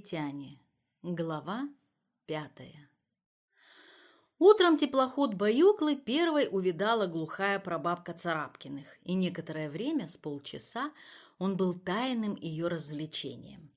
Тяне. Глава пятая. Утром теплоход Баюклы первой увидала глухая прабабка Царапкиных, и некоторое время, с полчаса, он был тайным ее развлечением.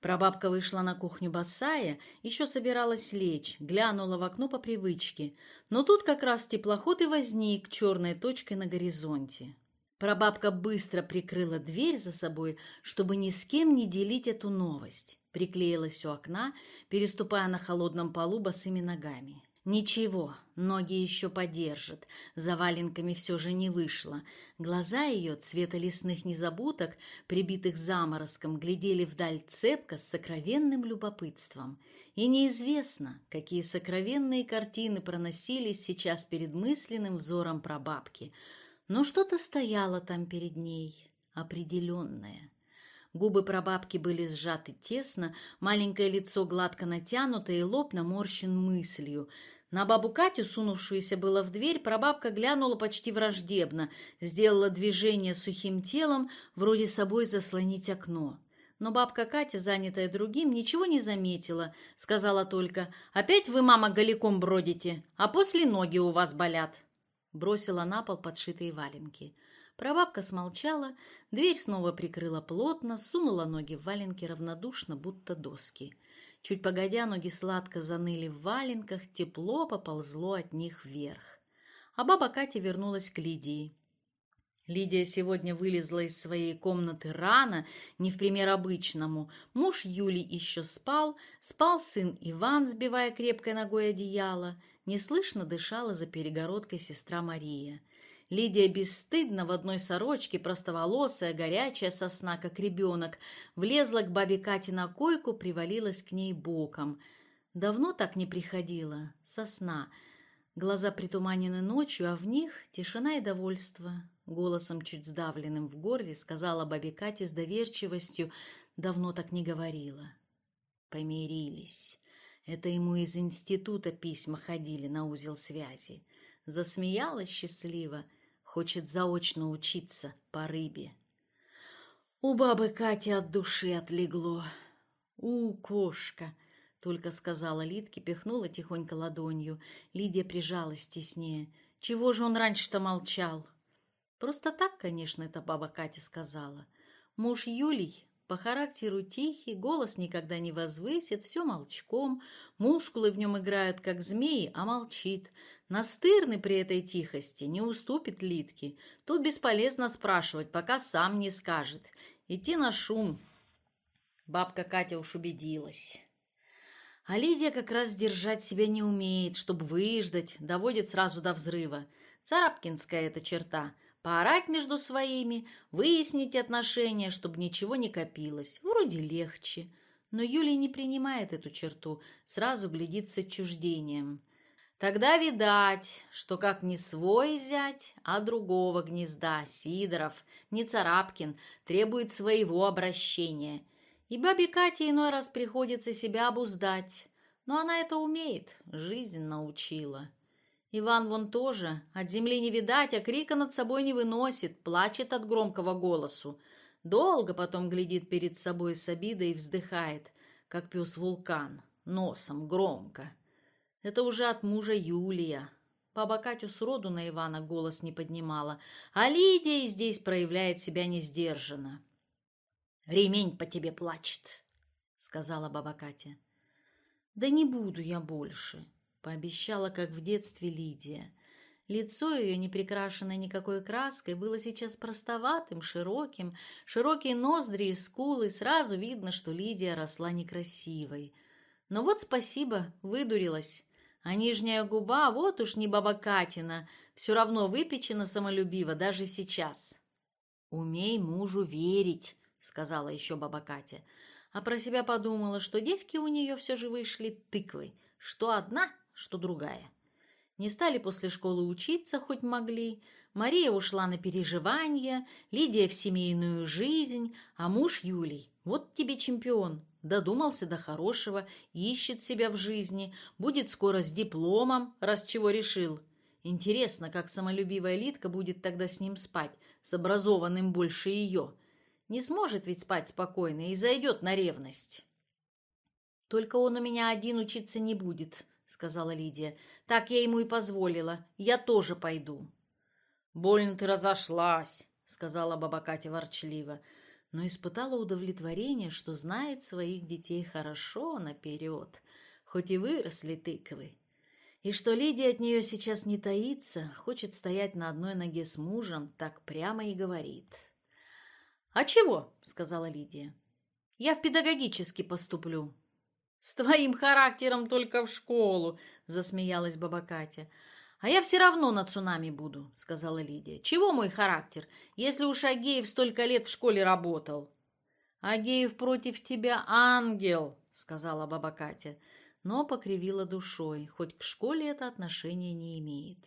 Прабабка вышла на кухню босая, еще собиралась лечь, глянула в окно по привычке, но тут как раз теплоход и возник черной точкой на горизонте. Прабабка быстро прикрыла дверь за собой, чтобы ни с кем не делить эту новость приклеилась у окна, переступая на холодном полу босыми ногами. Ничего, ноги еще подержат, за валенками все же не вышло. Глаза ее, цвета лесных незабудок, прибитых заморозком, глядели вдаль цепко с сокровенным любопытством. И неизвестно, какие сокровенные картины проносились сейчас перед мысленным взором прабабки. Но что-то стояло там перед ней, определенное. Губы прабабки были сжаты тесно, маленькое лицо гладко натянуто и лоб наморщен мыслью. На бабу Катю, сунувшуюся было в дверь, прабабка глянула почти враждебно, сделала движение сухим телом, вроде собой заслонить окно. Но бабка Катя, занятая другим, ничего не заметила, сказала только «Опять вы, мама, голиком бродите, а после ноги у вас болят». Бросила на пол подшитые валенки. Прабабка смолчала, дверь снова прикрыла плотно, сунула ноги в валенки равнодушно, будто доски. Чуть погодя, ноги сладко заныли в валенках, тепло поползло от них вверх. А баба Катя вернулась к Лидии. Лидия сегодня вылезла из своей комнаты рано, не в пример обычному. Муж Юли еще спал, спал сын Иван, сбивая крепкой ногой одеяло. Неслышно дышала за перегородкой сестра Мария. Лидия бесстыдно в одной сорочке, простоволосая, горячая сосна, как ребенок, влезла к бабе Кате на койку, привалилась к ней боком. Давно так не приходила, сосна. Глаза притуманены ночью, а в них тишина и довольство. Голосом чуть сдавленным в горле сказала бабе Кате с доверчивостью, давно так не говорила. Помирились. Это ему из института письма ходили на узел связи. Засмеялась счастливо — хочет заочно учиться по рыбе. У бабы Кати от души отлегло. «У, кошка!» — только сказала Лидке, пихнула тихонько ладонью. Лидия прижалась теснее. «Чего же он раньше-то молчал?» Просто так, конечно, эта баба Катя сказала. Муж Юлий по характеру тихий, голос никогда не возвысит, все молчком, мускулы в нем играют, как змеи, а молчит. Настырный при этой тихости, не уступит Литке. Тут бесполезно спрашивать, пока сам не скажет. Идти на шум. Бабка Катя уж убедилась. А Лидия как раз держать себя не умеет, чтобы выждать, доводит сразу до взрыва. Царапкинская эта черта – поорать между своими, выяснить отношения, чтобы ничего не копилось. Вроде легче. Но Юлия не принимает эту черту, сразу глядит с отчуждением. Тогда видать, что как не свой зять, а другого гнезда, Сидоров, не Царапкин, требует своего обращения. И бабе Кате иной раз приходится себя обуздать. Но она это умеет, жизнь научила. Иван вон тоже, от земли не видать, а крика над собой не выносит, плачет от громкого голосу. Долго потом глядит перед собой с обидой и вздыхает, как пес-вулкан, носом громко. Это уже от мужа Юлия. Баба Катю сроду на Ивана голос не поднимала, а Лидия здесь проявляет себя несдержанно. «Ремень по тебе плачет», — сказала баба Катя. «Да не буду я больше», пообещала, как в детстве Лидия. Лицо ее, не прикрашенное никакой краской, было сейчас простоватым, широким, широкие ноздри и скулы, сразу видно, что Лидия росла некрасивой. Но «Ну вот спасибо, выдурилась. А нижняя губа, вот уж не Бабакатина, все равно выпечена самолюбиво даже сейчас. «Умей мужу верить», — сказала еще баба Катя. А про себя подумала, что девки у нее все же вышли тыквы, что одна, что другая. Не стали после школы учиться, хоть могли. Мария ушла на переживания, Лидия в семейную жизнь, а муж Юлий. Вот тебе чемпион. Додумался до хорошего, ищет себя в жизни, будет скоро с дипломом, раз чего решил. Интересно, как самолюбивая Литка будет тогда с ним спать, с образованным больше ее. Не сможет ведь спать спокойно и зайдет на ревность. «Только он у меня один учиться не будет», сказала Лидия. «Так я ему и позволила. Я тоже пойду». «Больно ты разошлась», — сказала баба Катя ворчливо, но испытала удовлетворение, что знает своих детей хорошо наперед, хоть и выросли тыквы. И что Лидия от нее сейчас не таится, хочет стоять на одной ноге с мужем, так прямо и говорит. «А чего?» — сказала Лидия. «Я в педагогически поступлю». «С твоим характером только в школу», — засмеялась баба Катя. «А я все равно на цунами буду», — сказала Лидия. «Чего мой характер, если уж Агеев столько лет в школе работал?» «Агеев против тебя ангел», — сказала баба Катя, но покривила душой, хоть к школе это отношение не имеет.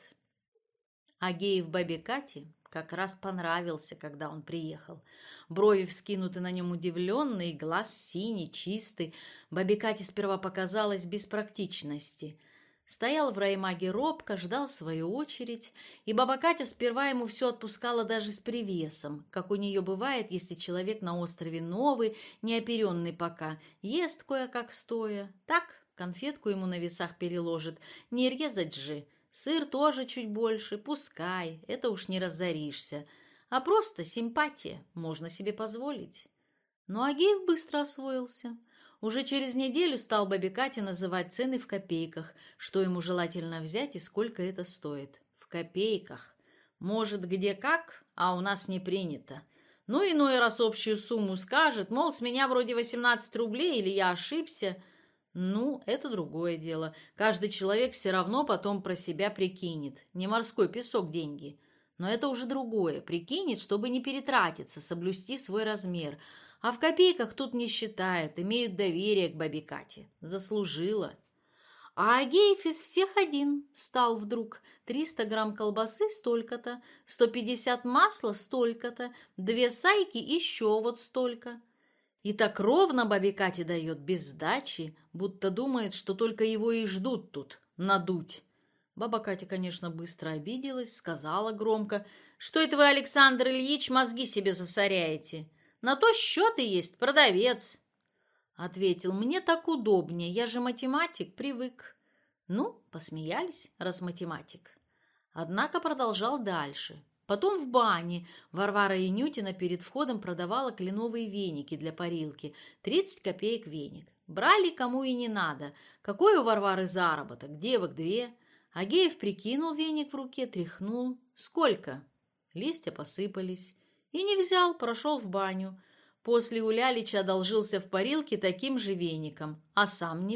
Агеев бабе Кате как раз понравился, когда он приехал. Брови вскинуты на нем удивленные, глаз синий, чистый. Бабе Кате сперва показалось беспрактичности. Стоял в раймаге робко, ждал свою очередь, и баба Катя сперва ему все отпускала даже с привесом, как у нее бывает, если человек на острове новый, неоперенный пока, ест кое-как стоя, так конфетку ему на весах переложит, не резать же, Сыр тоже чуть больше, пускай, это уж не разоришься. А просто симпатия, можно себе позволить. Но ну, Агеев быстро освоился. Уже через неделю стал бабе называть цены в копейках, что ему желательно взять и сколько это стоит. В копейках. Может, где как, а у нас не принято. Ну, иной раз общую сумму скажет, мол, с меня вроде 18 рублей или я ошибся – ну, это другое дело. Каждый человек все равно потом про себя прикинет. Не морской песок деньги. Но это уже другое. Прикинет, чтобы не перетратиться, соблюсти свой размер. А в копейках тут не считают, имеют доверие к бабе Кате. Заслужила. А Агеев из всех один стал вдруг. 300 грамм колбасы столько-то, 150 масла столько-то, две сайки еще вот столько. И так ровно бабе Кате дает, без сдачи, будто думает, что только его и ждут тут, надуть. Баба Катя, конечно, быстро обиделась, сказала громко, что это вы, Александр Ильич, мозги себе засоряете. На то счеты есть, продавец. Ответил, мне так удобнее, я же математик, привык. Ну, посмеялись, раз математик. Однако продолжал дальше. Потом в бане Варвара Янютина перед входом продавала кленовые веники для парилки. 30 копеек веник. Брали кому и не надо. Какой у Варвары заработок? Девок две. Агеев прикинул веник в руке, тряхнул. Сколько? Листья посыпались. И не взял, прошел в баню. После у Лялича одолжился в парилке таким же веником, а сам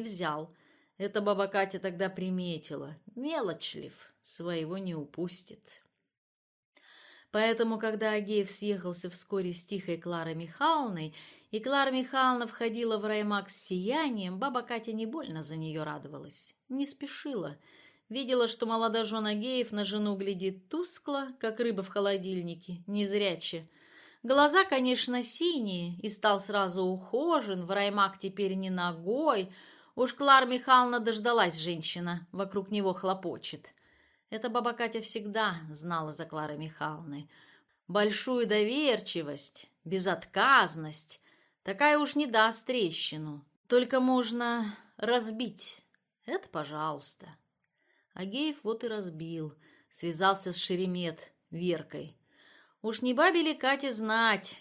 не взял. Это баба Катя тогда приметила. Мелочлив, своего не упустит. Поэтому, когда Агеев съехался вскоре с тихой Кларой Михайловной, и Клара Михайловна входила в раймак с сиянием, баба Катя не больно за нее радовалась. Не спешила. Видела, что молодожен Агеев на жену глядит тускло, как рыба в холодильнике, незряче. Глаза, конечно, синие, и стал сразу ухожен, в раймак теперь не ногой. Уж Клара Михайловна дождалась женщина, вокруг него хлопочет. Это баба Катя всегда знала за Кларой Михайловной. Большую доверчивость, безотказность. Такая уж не даст трещину. Только можно разбить. Это пожалуйста. Агеев вот и разбил. Связался с Шеремет, Веркой. Уж не бабе ли Кате знать,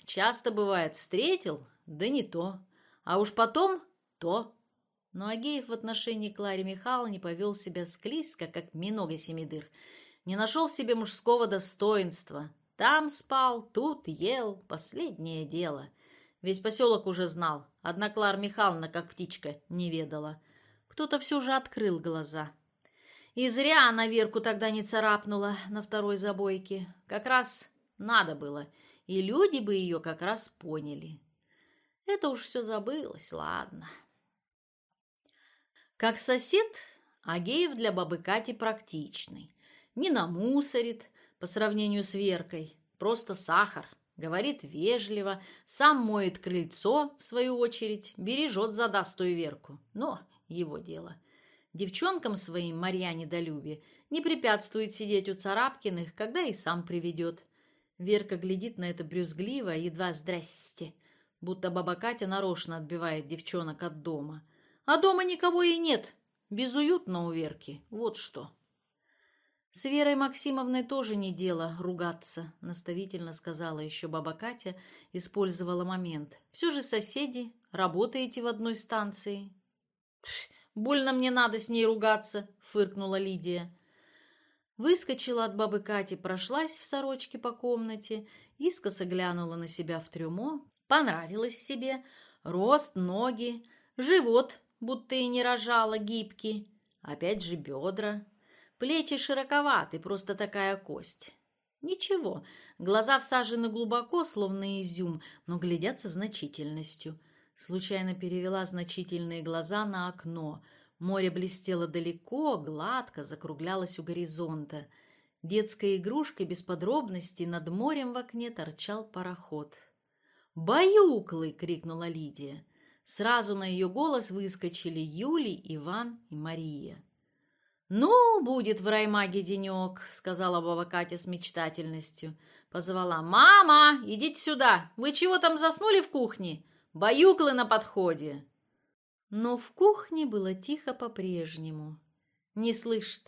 часто бывает, встретил, да не то. А уж потом то. Но Агеев в отношении Кларе Михайловне повел себя склизко, как минога семидыр. Не нашел в себе мужского достоинства. Там спал, тут ел. Последнее дело. Весь поселок уже знал. Одна Клара Михайловна, как птичка, не ведала. Кто-то все же открыл глаза. И зря она Верку тогда не царапнула на второй забойке. Как раз надо было. И люди бы ее как раз поняли. Это уж все забылось, ладно. Как сосед, Агеев для бабы Кати практичный. Не намусорит по сравнению с Веркой, просто сахар. Говорит вежливо, сам моет крыльцо, в свою очередь, бережет задастую Верку. Но его дело. Девчонкам своим Марья недолюбие не препятствует сидеть у Царапкиных, когда и сам приведет. Верка глядит на это брюзгливо, едва «здрасте», будто баба Катя нарочно отбивает девчонок от дома – А дома никого и нет. Безуютно у Верки. Вот что. С Верой Максимовной тоже не дело ругаться, наставительно сказала еще баба Катя, использовала момент. Все же соседи, работаете в одной станции. Больно мне надо с ней ругаться, фыркнула Лидия. Выскочила от бабы Кати, прошлась в сорочке по комнате, искоса глянула на себя в трюмо, понравилось будто и не рожала гибки. Опять же бедра. Плечи широковаты, просто такая кость. Ничего, глаза всажены глубоко, словно изюм, но глядятся значительностью. Случайно перевела значительные глаза на окно. Море блестело далеко, гладко, закруглялось у горизонта. Детской игрушкой без подробностей над морем в окне торчал пароход. «Баюклый!» — крикнула Лидия. Сразу на ее голос выскочили Юлий, Иван и Мария. «Ну, будет в раймаге денек», — сказала баба Катя с мечтательностью. Позвала. «Мама, идите сюда! Вы чего там заснули в кухне? Баюклы на подходе!» Но в кухне было тихо по-прежнему. «Не слышит.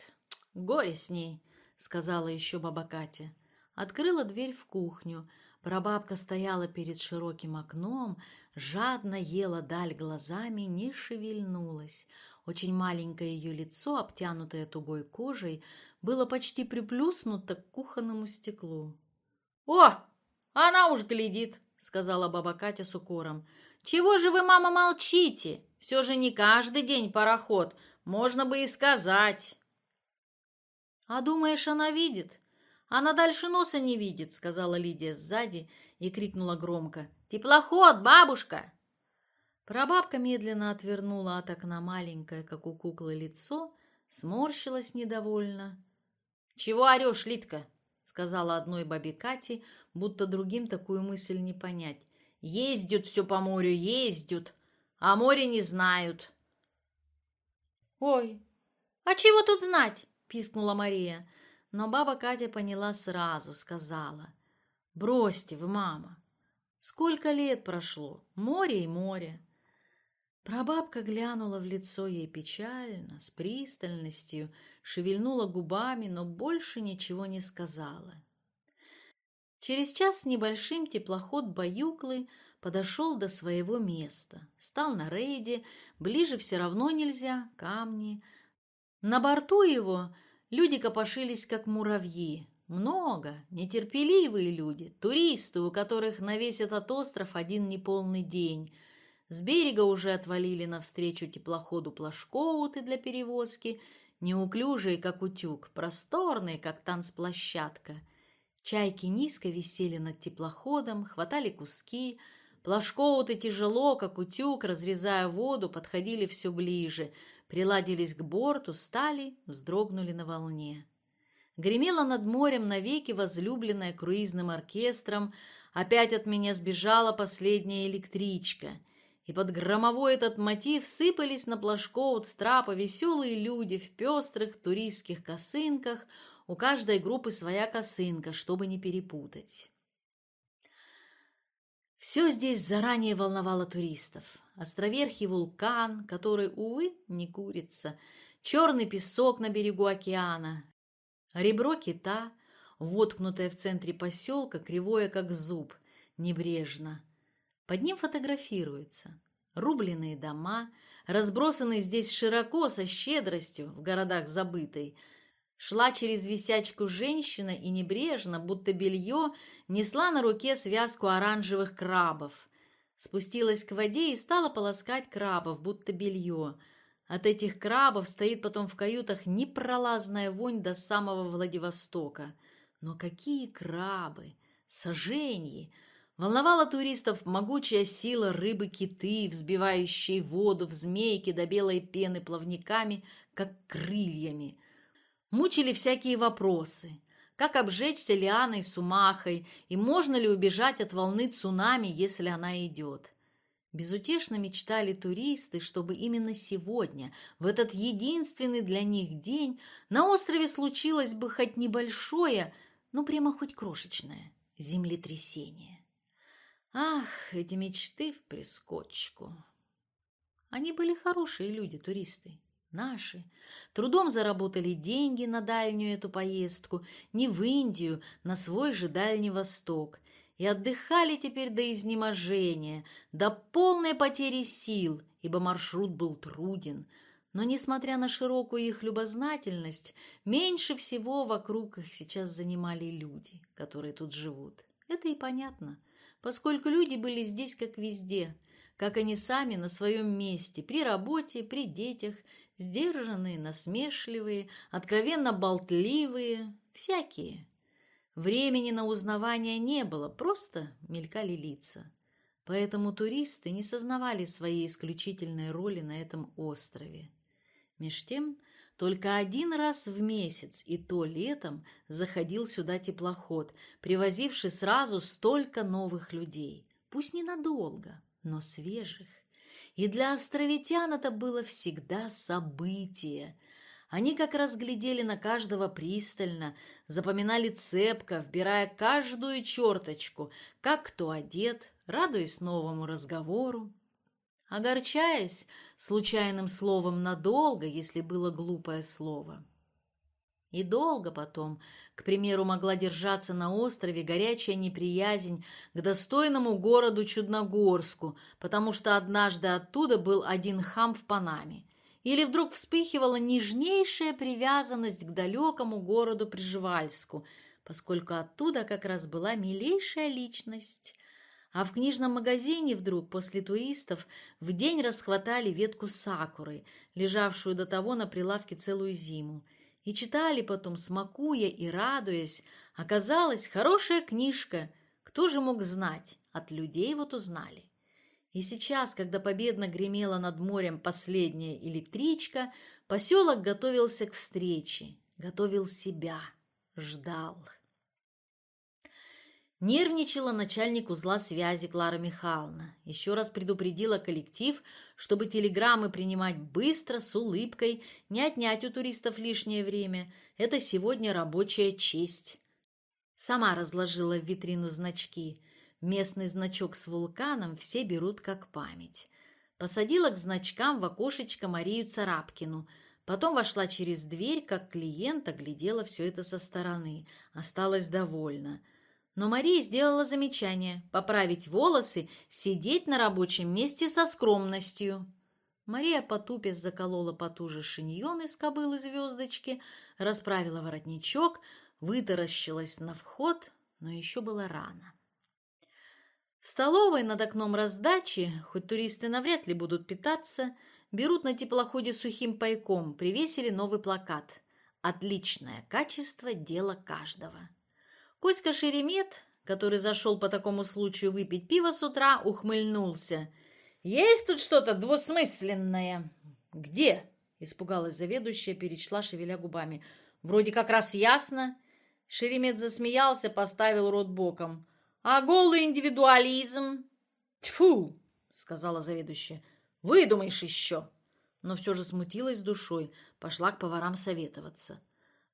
Горе с ней», — сказала еще баба Катя. Открыла дверь в кухню — Прабабка стояла перед широким окном, жадно ела даль глазами, не шевельнулась. Очень маленькое ее лицо, обтянутое тугой кожей, было почти приплюснуто к кухонному стеклу. «О, она уж глядит!» — сказала баба Катя с укором. «Чего же вы, мама, молчите? Все же не каждый день пароход, можно бы и сказать». «А думаешь, она видит?» «Она дальше носа не видит», — сказала Лидия сзади и крикнула громко. «Теплоход, бабушка!» Прабабка медленно отвернула от окна маленькое, как у куклы, лицо, сморщилась недовольно. «Чего орешь, Литка?» — сказала одной бабе Кате, будто другим такую мысль не понять. Ездят все по морю, ездят, а море не знают. «Ой, а чего тут знать?» – пискнула Мария. Но баба Катя поняла сразу, сказала. «Бросьте вы, мама! Сколько лет прошло, море и море!» Прабабка глянула в лицо ей печально, с пристальностью, шевельнула губами, но больше ничего не сказала. Через час с небольшим теплоход Баюклы подошел до своего места. Стал на рейде, ближе все равно нельзя, камни. На борту его Люди копошились, как муравьи. Много, нетерпеливые люди, туристы, у которых на весь этот остров один неполный день. С берега уже отвалили навстречу теплоходу плашкоуты для перевозки, неуклюжие, как утюг, просторные, как танцплощадка. Чайки низко висели над теплоходом, хватали куски. Плашкоуты тяжело, как утюг, разрезая воду, подходили все ближе – приладились к борту, стали, вздрогнули на волне. Гремела над морем навеки возлюбленная круизным оркестром, опять от меня сбежала последняя электричка, и под громовой этот мотив сыпались на от страпа веселые люди в пестрых туристских косынках, у каждой группы своя косынка, чтобы не перепутать. Все здесь заранее волновало туристов островерхий вулкан, который, увы, не курится, черный песок на берегу океана, ребро кита, воткнутое в центре поселка, кривое как зуб, небрежно. Под ним фотографируется. Рубленные дома, разбросанные здесь широко, со щедростью, в городах забытой, Шла через висячку женщина и небрежно, будто белье, несла на руке связку оранжевых крабов – Спустилась к воде и стала полоскать крабов, будто белье. От этих крабов стоит потом в каютах непролазная вонь до самого Владивостока. Но какие крабы! Сожженье! Волновала туристов могучая сила рыбы-киты, взбивающей воду в змейки до белой пены плавниками, как крыльями. Мучили всякие вопросы. Как обжечься лианой с умахой, и можно ли убежать от волны цунами, если она идет? Безутешно мечтали туристы, чтобы именно сегодня, в этот единственный для них день, на острове случилось бы хоть небольшое, ну прямо хоть крошечное, землетрясение. Ах, эти мечты в прискочку! Они были хорошие люди, туристы. Наши. Трудом заработали деньги на дальнюю эту поездку, не в Индию, на свой же Дальний Восток. И отдыхали теперь до изнеможения, до полной потери сил, ибо маршрут был труден. Но, несмотря на широкую их любознательность, меньше всего вокруг их сейчас занимали люди, которые тут живут. Это и понятно, поскольку люди были здесь как везде, как они сами на своем месте, при работе, при детях – сдержанные, насмешливые, откровенно болтливые, всякие. Времени на узнавание не было, просто мелькали лица. Поэтому туристы не сознавали своей исключительной роли на этом острове. Меж тем, только один раз в месяц, и то летом, заходил сюда теплоход, привозивший сразу столько новых людей. Пусть ненадолго, но свежих и для островитян это было всегда событие. Они как раз глядели на каждого пристально, запоминали цепко, вбирая каждую черточку, как кто одет, радуясь новому разговору. Огорчаясь случайным словом надолго, если было глупое слово – И долго потом, к примеру, могла держаться на острове горячая неприязнь к достойному городу Чудногорску, потому что однажды оттуда был один хам в Панаме. Или вдруг вспыхивала нежнейшая привязанность к далекому городу Прижевальску, поскольку оттуда как раз была милейшая личность – а в книжном магазине вдруг после туристов в день расхватали ветку сакуры, лежавшую до того на прилавке целую зиму, и читали потом, смакуя и радуясь. Оказалось, хорошая книжка. Кто же мог знать? От людей вот узнали. И сейчас, когда победно гремела над морем последняя электричка, поселок готовился к встрече, готовил себя, ждал. Нервничала начальник узла связи Клара Михайловна. Еще раз предупредила коллектив, чтобы телеграммы принимать быстро, с улыбкой, не отнять у туристов лишнее время. Это сегодня рабочая честь. Сама разложила в витрину значки. Местный значок с вулканом все берут как память. Посадила к значкам в окошечко Марию Царапкину – Потом вошла через дверь, как клиент оглядела все это со стороны. Осталась довольна. Но Мария сделала замечание – поправить волосы, сидеть на рабочем месте со скромностью. Мария потупясь заколола потуже шиньон из кобылы звездочки, расправила воротничок, вытаращилась на вход, но еще было рано. В столовой над окном раздачи, хоть туристы навряд ли будут питаться, берут на теплоходе сухим пайком, привесили новый плакат «Отличное качество – дело каждого». Коська Шеремет, который зашел по такому случаю выпить пиво с утра, ухмыльнулся. «Есть тут что-то двусмысленное?» «Где?» – испугалась заведующая, перечла, шевеля губами. «Вроде как раз ясно». Шеремет засмеялся, поставил рот боком. «А голый индивидуализм?» «Тьфу!» – сказала заведующая. «Выдумаешь еще!» Но все же смутилась душой, пошла к поварам советоваться.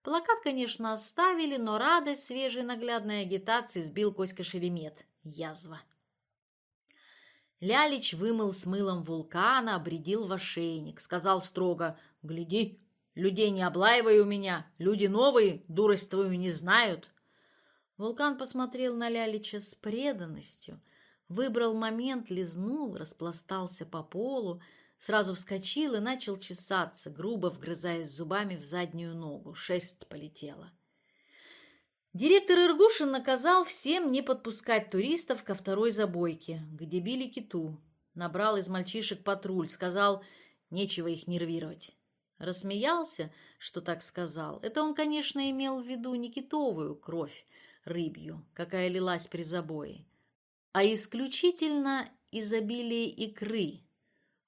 Плакат, конечно, оставили, но радость свежей наглядной агитации сбил Коська Шеремет. Язва. Лялич вымыл с мылом вулкана, обредил в ошейник. Сказал строго, «Гляди, людей не облаивай у меня, люди новые, дурость твою не знают». Вулкан посмотрел на Лялича с преданностью, выбрал момент, лизнул, распластался по полу, Сразу вскочил и начал чесаться, грубо вгрызаясь зубами в заднюю ногу. Шерсть полетела. Директор Иргушин наказал всем не подпускать туристов ко второй забойке, где били киту. Набрал из мальчишек патруль, сказал, нечего их нервировать. Рассмеялся, что так сказал. Это он, конечно, имел в виду не китовую кровь, рыбью, какая лилась при забое, а исключительно изобилие икры,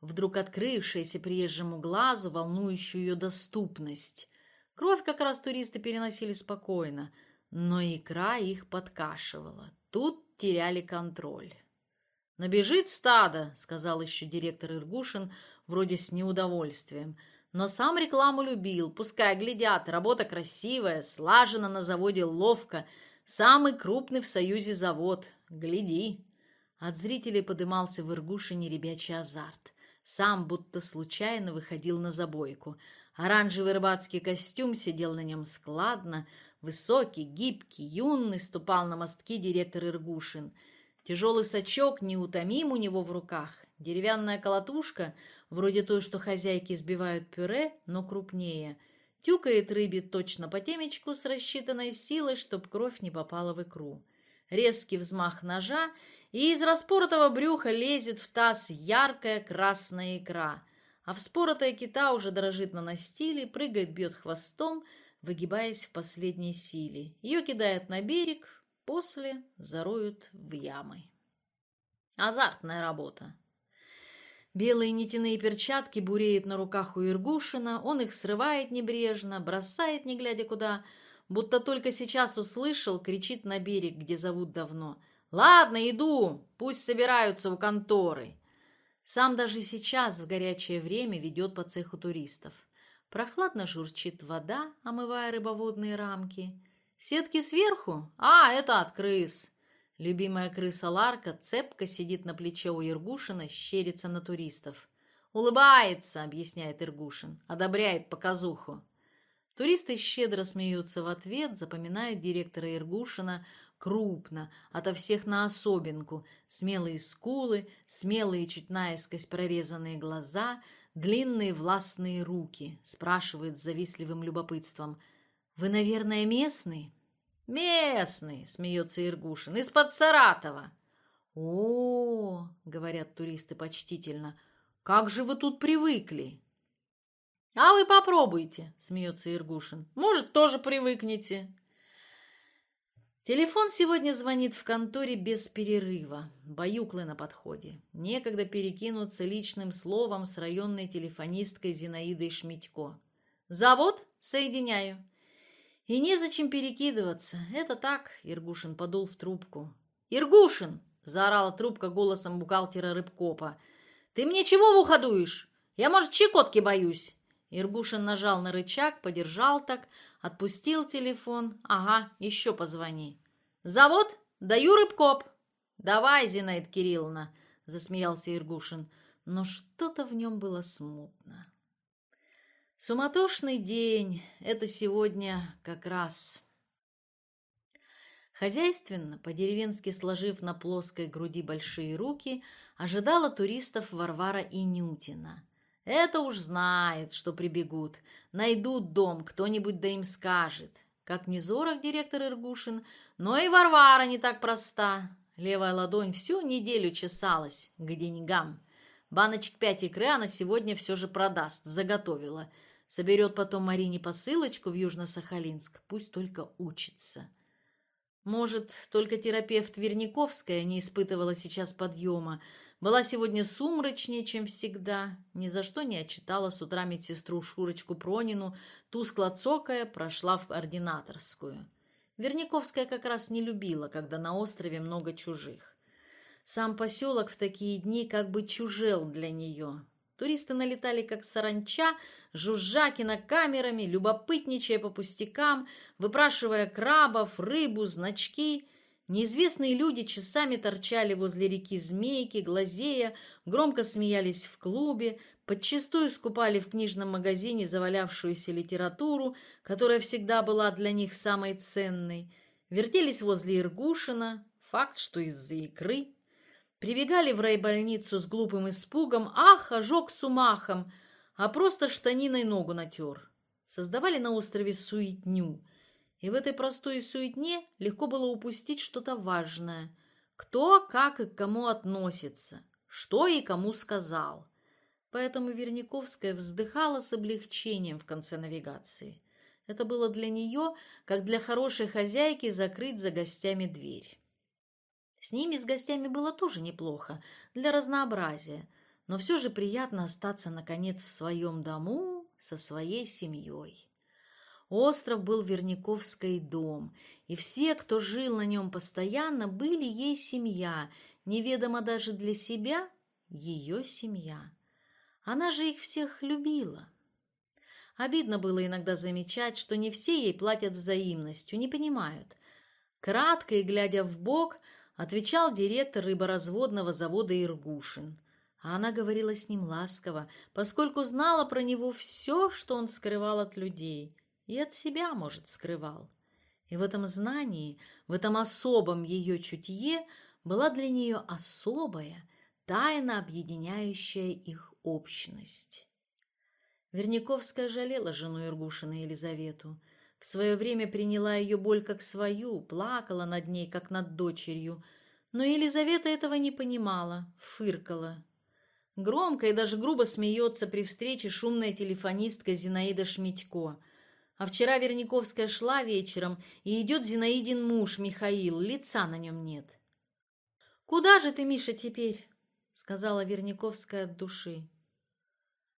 вдруг открывшаяся приезжему глазу волнующую ее доступность. Кровь как раз туристы переносили спокойно, но икра их подкашивала. Тут теряли контроль. «Набежит стадо», — сказал еще директор Иргушин, вроде с неудовольствием. Но сам рекламу любил, пускай глядят, работа красивая, слажена на заводе ловко, самый крупный в Союзе завод, гляди. От зрителей подымался в Иргушине ребячий азарт. Сам будто случайно выходил на забойку. Оранжевый рыбацкий костюм сидел на нем складно, высокий, гибкий, юный, ступал на мостки директор Иргушин. Тяжелый сачок неутомим у него в руках, деревянная колотушка, вроде той, что хозяйки сбивают пюре, но крупнее, тюкает рыбе точно по темечку с рассчитанной силой, чтоб кровь не попала в икру. Резкий взмах ножа, и из распоротого брюха лезет в таз яркая красная икра, а вспоротая кита уже дрожит на настиле, прыгает, бьет хвостом, выгибаясь в последней силе. Ее кидают на берег, после зароют в ямы. Азартная работа. Белые нитяные перчатки буреют на руках у Иргушина, он их срывает небрежно, бросает, не глядя куда, будто только сейчас услышал, кричит на берег, где зовут давно – «Ладно, иду, пусть собираются у конторы». Сам даже сейчас в горячее время ведет по цеху туристов. Прохладно журчит вода, омывая рыбоводные рамки. Сетки сверху? А, это от крыс. Любимая крыса Ларка цепко сидит на плече у Иргушина, щерится на туристов. «Улыбается», — объясняет Иргушин, одобряет показуху. Туристы щедро смеются в ответ, запоминают директора Иргушина, крупно, ото всех на особенку, смелые скулы, смелые чуть наискось прорезанные глаза, длинные властные руки, спрашивает с завистливым любопытством. «Вы, наверное, местный?» «Местный!» — смеется Иргушин. «Из-под Саратова!» о говорят туристы почтительно. «Как же вы тут привыкли!» «А вы попробуйте!» — смеется Иргушин. «Может, тоже привыкнете!» Телефон сегодня звонит в конторе без перерыва. на подходе. Некогда перекинуться личным словом с районной телефонисткой Зинаидой Шмитько. «Завод? Соединяю». «И незачем перекидываться. Это так», — Иргушин подул в трубку. «Иргушин!» — заорала трубка голосом бухгалтера Рыбкопа. «Ты мне чего в ухо Я, может, чекотки боюсь». Иргушин нажал на рычаг, подержал так, отпустил телефон. Ага, еще позвони. «Завод? Даю рыбкоп!» «Давай, Зинаид Кирилловна!» – засмеялся Иргушин. Но что-то в нем было смутно. Суматошный день – это сегодня как раз. Хозяйственно, по-деревенски сложив на плоской груди большие руки, ожидала туристов Варвара и Инютина – это уж знает, что прибегут. Найдут дом, кто-нибудь да им скажет. Как не зорок директор Иргушин, но и Варвара не так проста. Левая ладонь всю неделю чесалась к деньгам. Баночек пять икры она сегодня все же продаст, заготовила. Соберет потом Марине посылочку в Южно-Сахалинск, пусть только учится. Может, только терапевт Верняковская не испытывала сейчас подъема, была сегодня сумрачнее, чем всегда. Ни за что не отчитала с утра медсестру Шурочку Пронину, тускло цокая, прошла в ординаторскую. Верняковская как раз не любила, когда на острове много чужих. Сам поселок в такие дни как бы чужел для нее. Туристы налетали как саранча, жужжа кинокамерами, любопытничая по пустякам, выпрашивая крабов, рыбу, значки – Неизвестные люди часами торчали возле реки Змейки, глазея, громко смеялись в клубе, подчастую скупали в книжном магазине завалявшуюся литературу, которая всегда была для них самой ценной, вертелись возле Иргушина, факт, что из-за икры. Прибегали в райбольницу с глупым испугом, ах, ожог с умахом, а просто штаниной ногу натер. Создавали на острове суетню – и в этой простой суетне легко было упустить что-то важное. Кто, как и к кому относится, что и кому сказал. Поэтому Верняковская вздыхала с облегчением в конце навигации. Это было для нее, как для хорошей хозяйки, закрыть за гостями дверь. С ними, с гостями, было тоже неплохо, для разнообразия, но все же приятно остаться, наконец, в своем дому со своей семьей. Остров был Верняковской дом, и все, кто жил на нем постоянно, были ей семья, неведомо даже для себя ее семья. Она же их всех любила. Обидно было иногда замечать, что не все ей платят взаимностью, не понимают. Кратко и глядя в бок, отвечал директор рыборазводного завода Иргушин. А она говорила с ним ласково, поскольку знала про него все, что он скрывал от людей – и от себя, может, скрывал. И в этом знании, в этом особом ее чутье была для нее особая, тайно объединяющая их общность. Верняковская жалела жену Иргушина Елизавету. В свое время приняла ее боль как свою, плакала над ней, как над дочерью. Но Елизавета этого не понимала, фыркала. Громко и даже грубо смеется при встрече шумная телефонистка Зинаида Шмитько. А вчера Верняковская шла вечером, и идет Зинаидин муж Михаил, лица на нем нет. «Куда же ты, Миша, теперь?» — сказала Верняковская от души.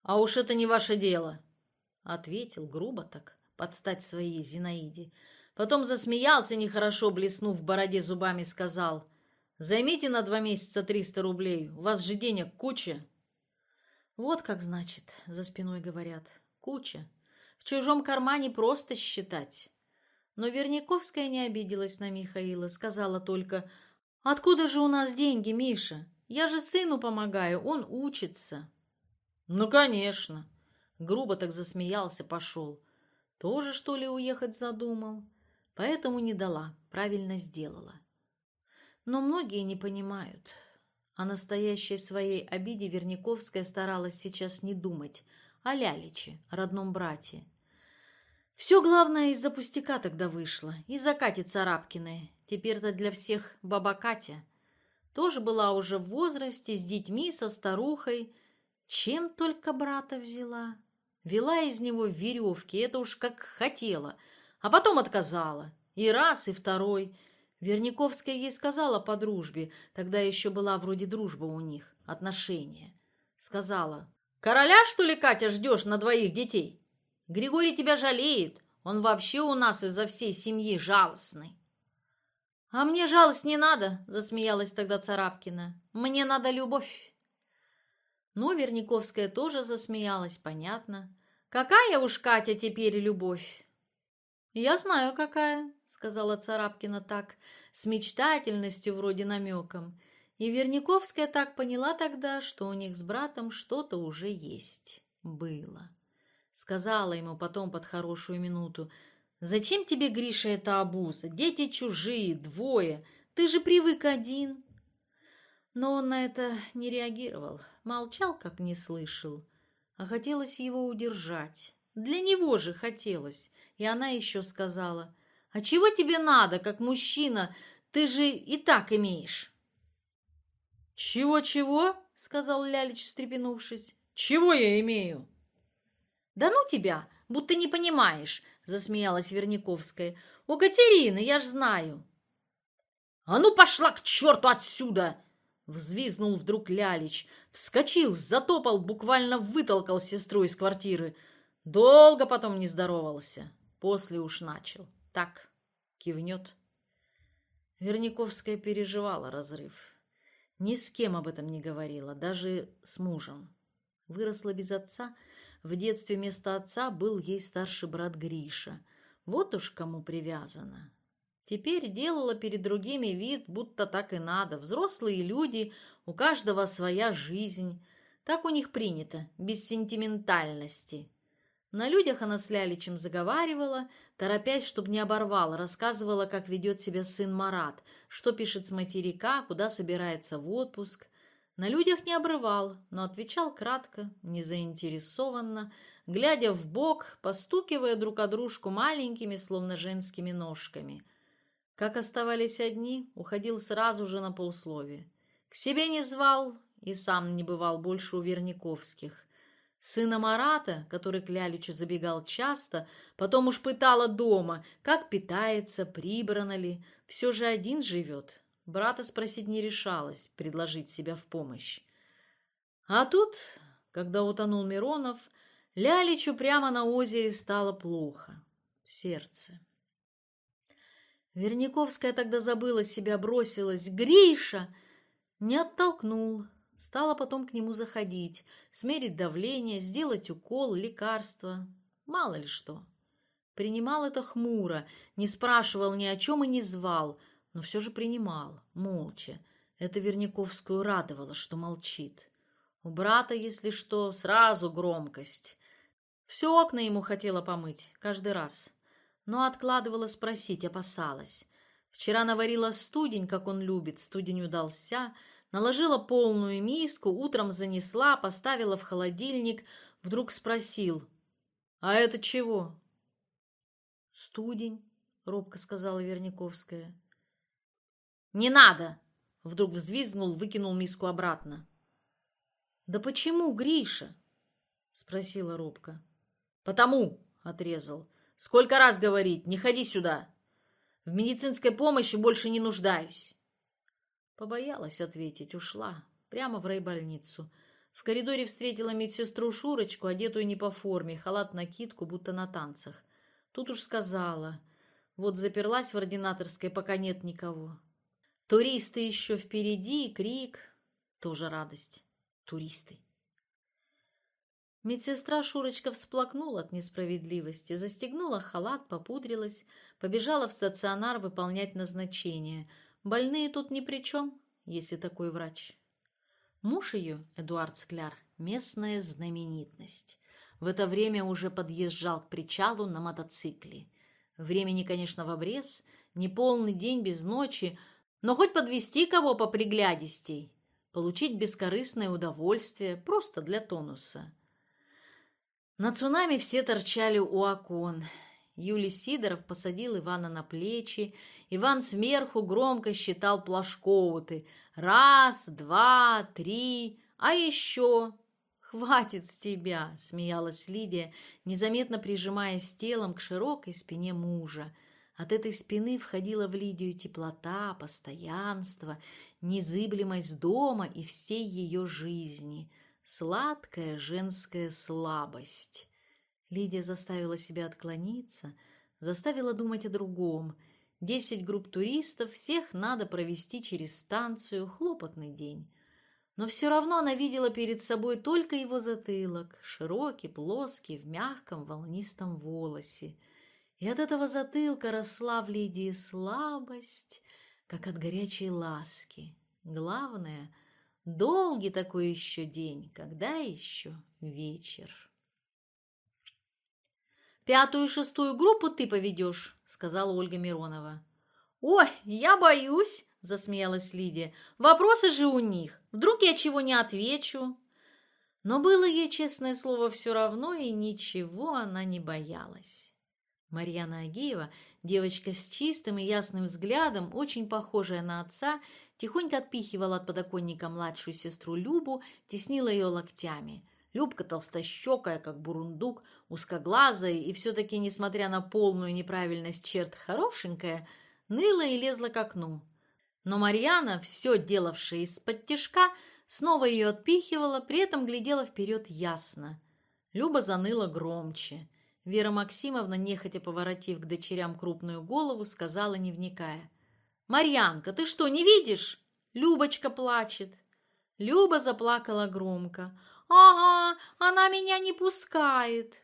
«А уж это не ваше дело», — ответил грубо так, под стать своей Зинаиде. Потом засмеялся нехорошо, блеснув в бороде зубами, сказал, «Займите на два месяца триста рублей, у вас же денег куча». Вот как значит, за спиной говорят, куча. В чужом кармане просто считать. Но Верняковская не обиделась на Михаила, сказала только, «Откуда же у нас деньги, Миша? Я же сыну помогаю, он учится». «Ну, конечно!» Грубо так засмеялся, пошел. Тоже, что ли, уехать задумал? Поэтому не дала, правильно сделала. Но многие не понимают. О настоящей своей обиде Верняковская старалась сейчас не думать, о Ляличе, родном брате. Все главное из-за пустяка тогда вышло, из-за Кати Царапкиной. Теперь-то для всех баба Катя. Тоже была уже в возрасте, с детьми, со старухой, чем только брата взяла. Вела из него веревки, это уж как хотела, а потом отказала. И раз, и второй. Верняковская ей сказала по дружбе, тогда еще была вроде дружба у них, отношения. Сказала, «Короля, что ли, Катя, ждешь на двоих детей? Григорий тебя жалеет, он вообще у нас из-за всей семьи жалостный». «А мне жалость не надо», — засмеялась тогда Царапкина. «Мне надо любовь». Но Верниковская тоже засмеялась, понятно. «Какая уж, Катя, теперь любовь!» «Я знаю, какая», — сказала Царапкина так, с мечтательностью вроде намеком. И Верниковская так поняла тогда, что у них с братом что-то уже есть. Было. сказала ему потом под хорошую минуту. «Зачем тебе, Гриша, это обуза? Дети чужие, двое. Ты же привык один». Но он на это не реагировал, молчал, как не слышал. А хотелось его удержать. Для него же хотелось. И она еще сказала, «А чего тебе надо, как мужчина? Ты же и так имеешь». «Чего-чего?» — сказал Лялич, встрепенувшись. «Чего я имею?» «Да ну тебя, будто не понимаешь», — засмеялась Верняковская. «У Катерины, я ж знаю». «А ну пошла к черту отсюда!» Взвизнул вдруг Лялич, вскочил, затопал, буквально вытолкал сестру из квартиры. Долго потом не здоровался. После уж начал. Так, кивнет. Верниковская переживала разрыв. Ни с кем об этом не говорила, даже с мужем. Выросла без отца. В детстве вместо отца был ей старший брат Гриша. Вот уж кому привязана. Теперь делала перед другими вид, будто так и надо. Взрослые люди, у каждого своя жизнь. Так у них принято, без сентиментальности. На людях она с Ляличем заговаривала, торопясь, чтобы не оборвала, рассказывала, как ведет себя сын Марат, что пишет с материка, куда собирается в отпуск. На людях не обрывал, но отвечал кратко, незаинтересованно, глядя в бок, постукивая друг о дружку маленькими, словно женскими ножками – как оставались одни, уходил сразу же на полусловие. К себе не звал и сам не бывал больше у Верниковских. Сына Марата, который к Ляличу забегал часто, потом уж пытала дома, как питается, прибрано ли, все же один живет. Брата спросить не решалась, предложить себя в помощь. А тут, когда утонул Миронов, Ляличу прямо на озере стало плохо. Сердце. Верняковская тогда забыла себя, бросилась. «Гриша!» Не оттолкнул. Стала потом к нему заходить, смерить давление, сделать укол, лекарство. Мало ли что. Принимал это хмуро, не спрашивал ни о чем и не звал, но все же принимал, молча. Это Верняковскую радовало, что молчит. У брата, если что, сразу громкость. Все окна ему хотела помыть, каждый раз. Но откладывала спросить, опасалась. Вчера наварила студень, как он любит, студень удался, наложила полную миску, утром занесла, поставила в холодильник, вдруг спросил. «А это чего?» «Студень», — робко сказала Верняковская. Верниковская. «Не надо!» — вдруг взвизгнул, выкинул миску обратно. «Да почему, Гриша?» — спросила робко. «Потому!» — отрезал. «Сколько раз говорить, не ходи сюда! В медицинской помощи больше не нуждаюсь!» Побоялась ответить, ушла. Прямо в райбольницу. В коридоре встретила медсестру Шурочку, одетую не по форме, халат-накидку, будто на танцах. Тут уж сказала. Вот заперлась в ординаторской, пока нет никого. Туристы еще впереди, и крик, тоже радость. Туристы. Медсестра Шурочка всплакнула от несправедливости, застегнула халат, попудрилась, побежала в стационар выполнять назначение. Больные тут ни при чем, если такой врач. Муж ее, Эдуард Скляр, местная знаменитность. В это время уже подъезжал к причалу на мотоцикле. Времени, конечно, в обрез, неполный день без ночи – но хоть подвести кого по приглядистей, получить бескорыстное удовольствие просто для тонуса. На цунами все торчали у окон. Юлий Сидоров посадил Ивана на плечи. Иван сверху громко считал плашкоуты. Раз, два, три, а еще... «Хватит с тебя!» – смеялась Лидия, незаметно прижимаясь телом к широкой спине мужа – от этой спины входила в Лидию теплота, постоянство, незыблемость дома и всей ее жизни, сладкая женская слабость. Лидия заставила себя отклониться, заставила думать о другом. Десять групп туристов, всех надо провести через станцию, хлопотный день. Но все равно она видела перед собой только его затылок, широкий, плоский, в мягком волнистом волосе – и от этого затылка росла в Лидии слабость, как от горячей ласки. Главное, долгий такой еще день, когда еще вечер. «Пятую и шестую группу ты поведешь», — сказала Ольга Миронова. «Ой, я боюсь», — засмеялась Лидия. «Вопросы же у них. Вдруг я чего не отвечу?» Но было ей, честное слово, все равно, и ничего она не боялась. Марьяна Агеева, девочка с чистым и ясным взглядом, очень похожая на отца, тихонько отпихивала от подоконника младшую сестру Любу, теснила ее локтями. Любка толстощекая, как бурундук, узкоглазая и все-таки, несмотря на полную неправильность черт, хорошенькая, ныла и лезла к окну. Но Марьяна, все делавшая из-под тишка, снова ее отпихивала, при этом глядела вперед ясно. Люба заныла громче. Вера Максимовна нехотя поворотив к дочерям крупную голову, сказала, не вникая. «Марьянка, ты что, не видишь? Любочка плачет». Люба заплакала громко. «Ага, она меня не пускает».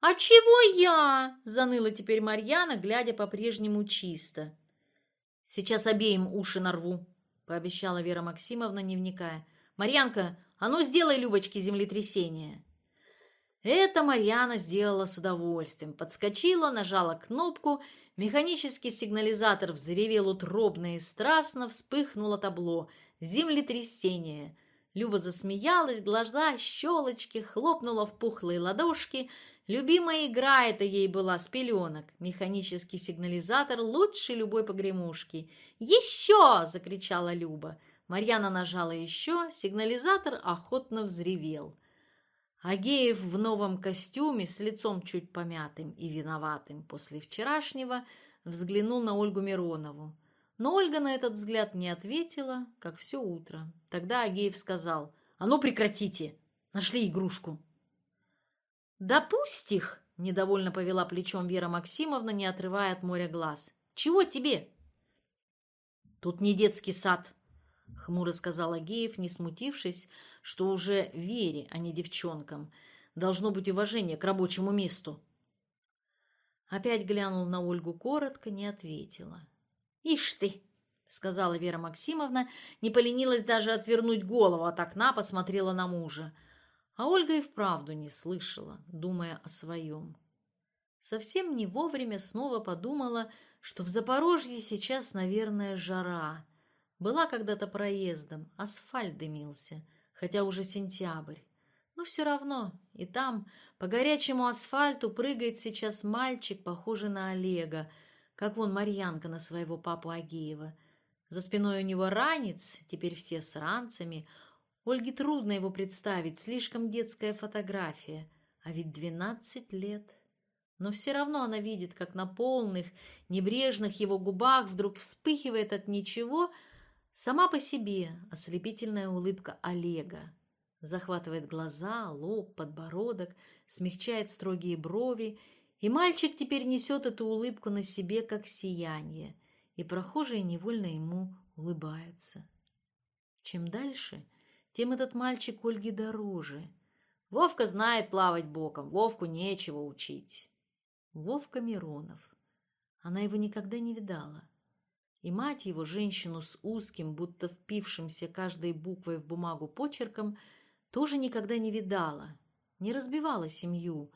«А чего я?» – заныла теперь Марьяна, глядя по-прежнему чисто. «Сейчас обеим уши нарву», – пообещала Вера Максимовна, не вникая. «Марьянка, а ну сделай Любочке землетрясение!» Это Марьяна сделала с удовольствием. Подскочила, нажала кнопку, механический сигнализатор взревел утробно и страстно, вспыхнуло табло. Землетрясение. Люба засмеялась, глаза, щелочки, хлопнула в пухлые ладошки. Любимая игра это ей была с пеленок. Механический сигнализатор лучше любой погремушки. «Еще!» – закричала Люба. Марьяна нажала еще, сигнализатор охотно взревел. Агеев в новом костюме с лицом чуть помятым и виноватым после вчерашнего взглянул на Ольгу Миронову. Но Ольга на этот взгляд не ответила, как все утро. Тогда Агеев сказал «А ну прекратите! Нашли игрушку!» «Да пусть их!» – недовольно повела плечом Вера Максимовна, не отрывая от моря глаз. «Чего тебе?» «Тут не детский сад», – хмуро сказал Агеев, не смутившись, что уже Вере, а не девчонкам, должно быть уважение к рабочему месту. Опять глянул на Ольгу коротко, не ответила. «Ишь ты!» — сказала Вера Максимовна, не поленилась даже отвернуть голову от а окна, посмотрела на мужа. А Ольга и вправду не слышала, думая о своем. Совсем не вовремя снова подумала, что в Запорожье сейчас, наверное, жара. Была когда-то проездом, асфальт дымился — хотя уже сентябрь. Но все равно, и там, по горячему асфальту, прыгает сейчас мальчик, похожий на Олега, как вон Марьянка на своего папу Агеева. За спиной у него ранец, теперь все с ранцами. Ольге трудно его представить, слишком детская фотография. А ведь двенадцать лет. Но все равно она видит, как на полных, небрежных его губах вдруг вспыхивает от ничего – сама по себе ослепительная улыбка Олега захватывает глаза, лоб, подбородок, смягчает строгие брови, и мальчик теперь несет эту улыбку на себе, как сияние, и прохожие невольно ему улыбаются. Чем дальше, тем этот мальчик Ольге дороже. Вовка знает плавать боком, Вовку нечего учить. Вовка Миронов. Она его никогда не видала. и мать его, женщину с узким, будто впившимся каждой буквой в бумагу почерком, тоже никогда не видала, не разбивала семью,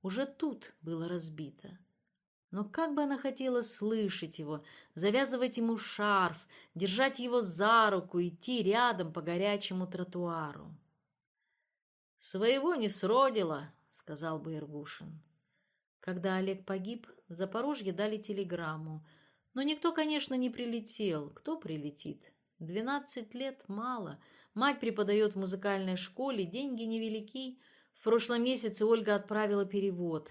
уже тут было разбито. Но как бы она хотела слышать его, завязывать ему шарф, держать его за руку, идти рядом по горячему тротуару. «Своего не сродила», — сказал бы Иргушин. Когда Олег погиб, в Запорожье дали телеграмму — но никто, конечно, не прилетел. Кто прилетит? Двенадцать лет мало. Мать преподает в музыкальной школе, деньги невелики. В прошлом месяце Ольга отправила перевод.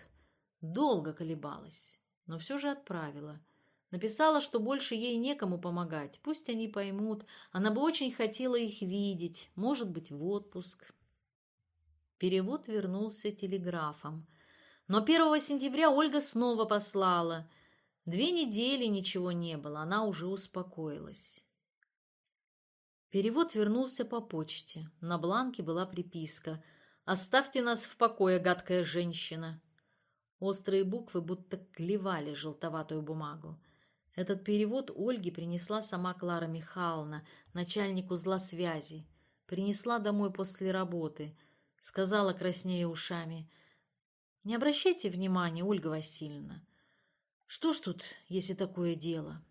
Долго колебалась, но все же отправила. Написала, что больше ей некому помогать. Пусть они поймут. Она бы очень хотела их видеть. Может быть, в отпуск. Перевод вернулся телеграфом. Но первого сентября Ольга снова послала – Две недели ничего не было, она уже успокоилась. Перевод вернулся по почте. На бланке была приписка «Оставьте нас в покое, гадкая женщина». Острые буквы будто клевали желтоватую бумагу. Этот перевод Ольге принесла сама Клара Михайловна, начальнику злосвязи. Принесла домой после работы. Сказала краснея ушами. «Не обращайте внимания, Ольга Васильевна. Что ж тут, если такое дело?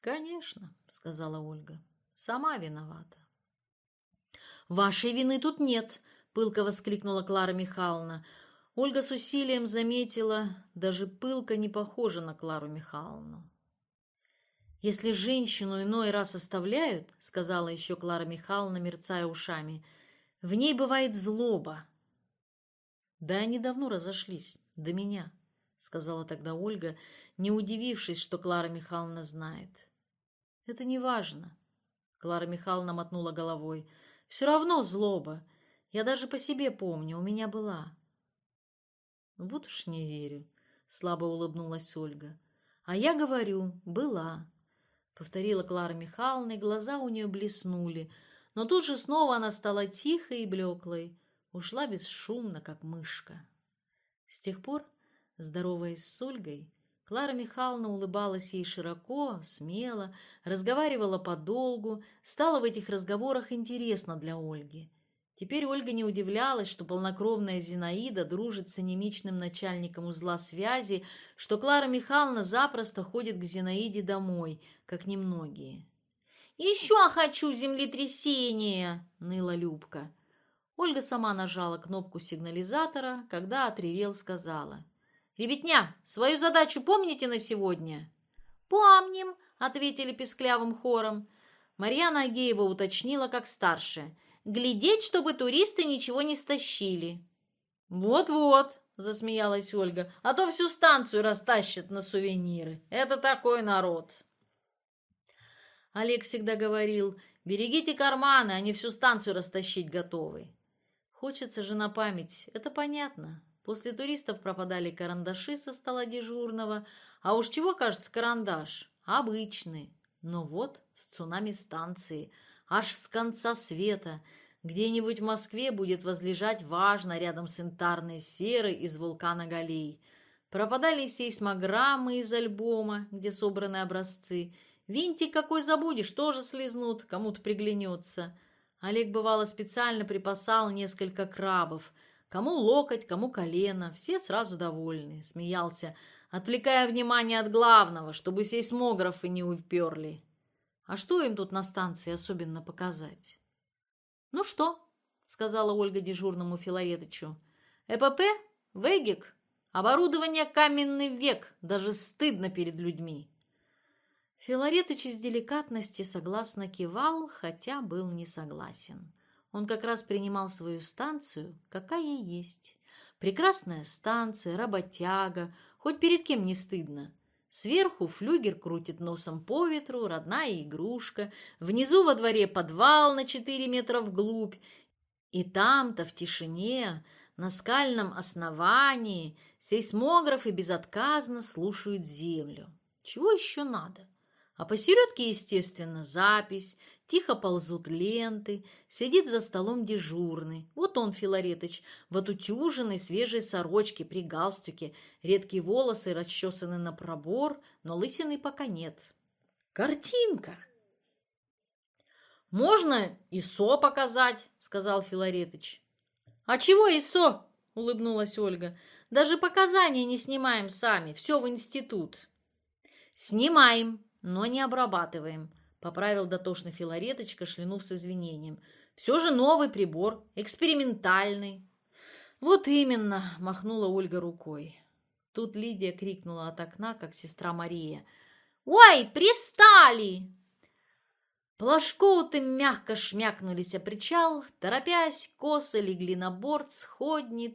Конечно, сказала Ольга. Сама виновата. Вашей вины тут нет, пылко воскликнула Клара Михайловна. Ольга с усилием заметила, даже пылка не похожа на Клару Михайловну. «Если женщину иной раз оставляют, — сказала еще Клара Михайловна, мерцая ушами, — в ней бывает злоба. Да они давно разошлись, до меня сказала тогда Ольга, не удивившись, что Клара Михайловна знает. «Это не важно», — Клара Михайловна мотнула головой. «Все равно злоба. Я даже по себе помню, у меня была». «Вот уж не верю», — слабо улыбнулась Ольга. «А я говорю, была», — повторила Клара Михайловна, и глаза у нее блеснули, но тут же снова она стала тихой и блеклой, ушла бесшумно, как мышка. С тех пор здороваясь с Ольгой, Клара Михайловна улыбалась ей широко, смело, разговаривала подолгу, стала в этих разговорах интересно для Ольги. Теперь Ольга не удивлялась, что полнокровная Зинаида дружит с анемичным начальником узла связи, что Клара Михайловна запросто ходит к Зинаиде домой, как немногие. «Еще хочу землетрясение!» – ныла Любка. Ольга сама нажала кнопку сигнализатора, когда отревел, сказала – «Ребятня, свою задачу помните на сегодня?» «Помним», — ответили песклявым хором. Марьяна Агеева уточнила, как старшая. «Глядеть, чтобы туристы ничего не стащили». «Вот-вот», — засмеялась Ольга, «а то всю станцию растащат на сувениры. Это такой народ». Олег всегда говорил, «Берегите карманы, они всю станцию растащить готовы». Хочется же на память, это понятно. После туристов пропадали карандаши со стола дежурного. А уж чего, кажется, карандаш? Обычный. Но вот с цунами-станции, аж с конца света, где-нибудь в Москве будет возлежать важно рядом с интарной серой из вулкана Галей. Пропадали сейсмограммы из альбома, где собраны образцы, Винтик какой забудешь, тоже слезнут, кому-то приглянется. Олег, бывало, специально припасал несколько крабов. Кому локоть, кому колено, все сразу довольны, смеялся, отвлекая внимание от главного, чтобы сейсмографы не уперли. А что им тут на станции особенно показать? «Ну что?» — сказала Ольга дежурному Филаретычу. «ЭПП? Вегик? Оборудование каменный век, даже стыдно перед людьми». Филаретыч из деликатности согласно кивал, хотя был не согласен. Он как раз принимал свою станцию, какая есть. Прекрасная станция, работяга, хоть перед кем не стыдно. Сверху флюгер крутит носом по ветру, родная игрушка. Внизу во дворе подвал на четыре метра вглубь. И там-то в тишине, на скальном основании, сейсмографы безотказно слушают землю. Чего еще надо? А посередке, естественно, запись, тихо ползут ленты, сидит за столом дежурный. Вот он, Филаретыч, в отутюженной свежей сорочке при галстуке, редкие волосы расчесаны на пробор, но лысины пока нет. Картинка! «Можно ИСО показать», — сказал Филаретыч. «А чего ИСО?» — улыбнулась Ольга. «Даже показания не снимаем сами, все в институт». «Снимаем», но не обрабатываем», — поправил дотошный Филареточ, кашлянув с извинением. «Все же новый прибор, экспериментальный». «Вот именно», — махнула Ольга рукой. Тут Лидия крикнула от окна, как сестра Мария. «Ой, пристали!» Плашкоуты мягко шмякнулись о причал, торопясь, косы легли на борт, сходни,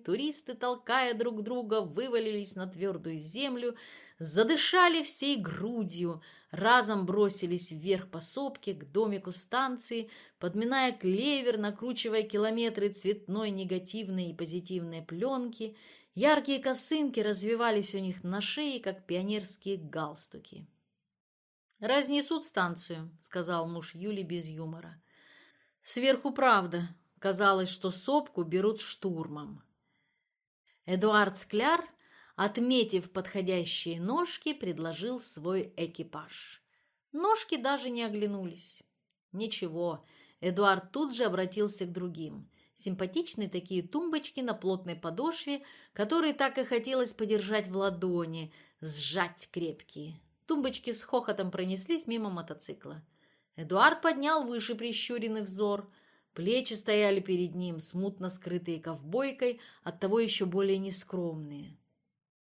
туристы, толкая друг друга, вывалились на твердую землю, задышали всей грудью, разом бросились вверх по сопке к домику станции, подминая клевер, накручивая километры цветной негативной и позитивной пленки. Яркие косынки развивались у них на шее, как пионерские галстуки. «Разнесут станцию», — сказал муж Юли без юмора. «Сверху правда. Казалось, что сопку берут штурмом». Эдуард Скляр, отметив подходящие ножки, предложил свой экипаж. Ножки даже не оглянулись. Ничего, Эдуард тут же обратился к другим. Симпатичные такие тумбочки на плотной подошве, которые так и хотелось подержать в ладони, сжать крепкие. Тумбочки с хохотом пронеслись мимо мотоцикла. Эдуард поднял выше прищуренный взор. Плечи стояли перед ним, смутно скрытые ковбойкой, оттого еще более нескромные.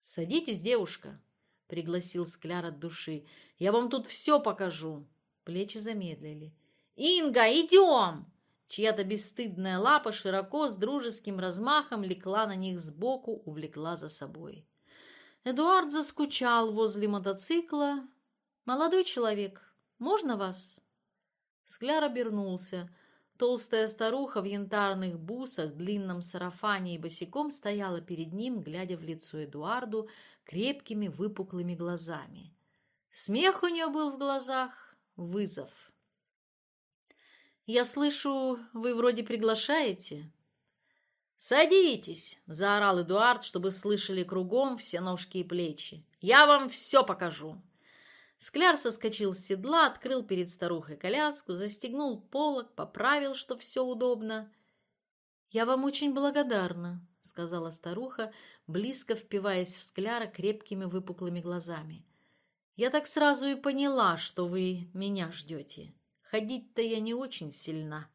«Садитесь, девушка!» — пригласил скляр от души. «Я вам тут все покажу!» Плечи замедлили. «Инга, идем!» Чья-то бесстыдная лапа широко с дружеским размахом лекла на них сбоку, увлекла за собой. Эдуард заскучал возле мотоцикла. «Молодой человек, можно вас?» Скляр обернулся. Толстая старуха в янтарных бусах, длинном сарафане и босиком стояла перед ним, глядя в лицо Эдуарду крепкими выпуклыми глазами. Смех у нее был в глазах, вызов. «Я слышу, вы вроде приглашаете?» «Садитесь!» – заорал Эдуард, чтобы слышали кругом все ножки и плечи. «Я вам все покажу!» Скляр соскочил с седла, открыл перед старухой коляску, застегнул полок, поправил, что все удобно. «Я вам очень благодарна», — сказала старуха, близко впиваясь в Скляра крепкими выпуклыми глазами. «Я так сразу и поняла, что вы меня ждете. Ходить-то я не очень сильна».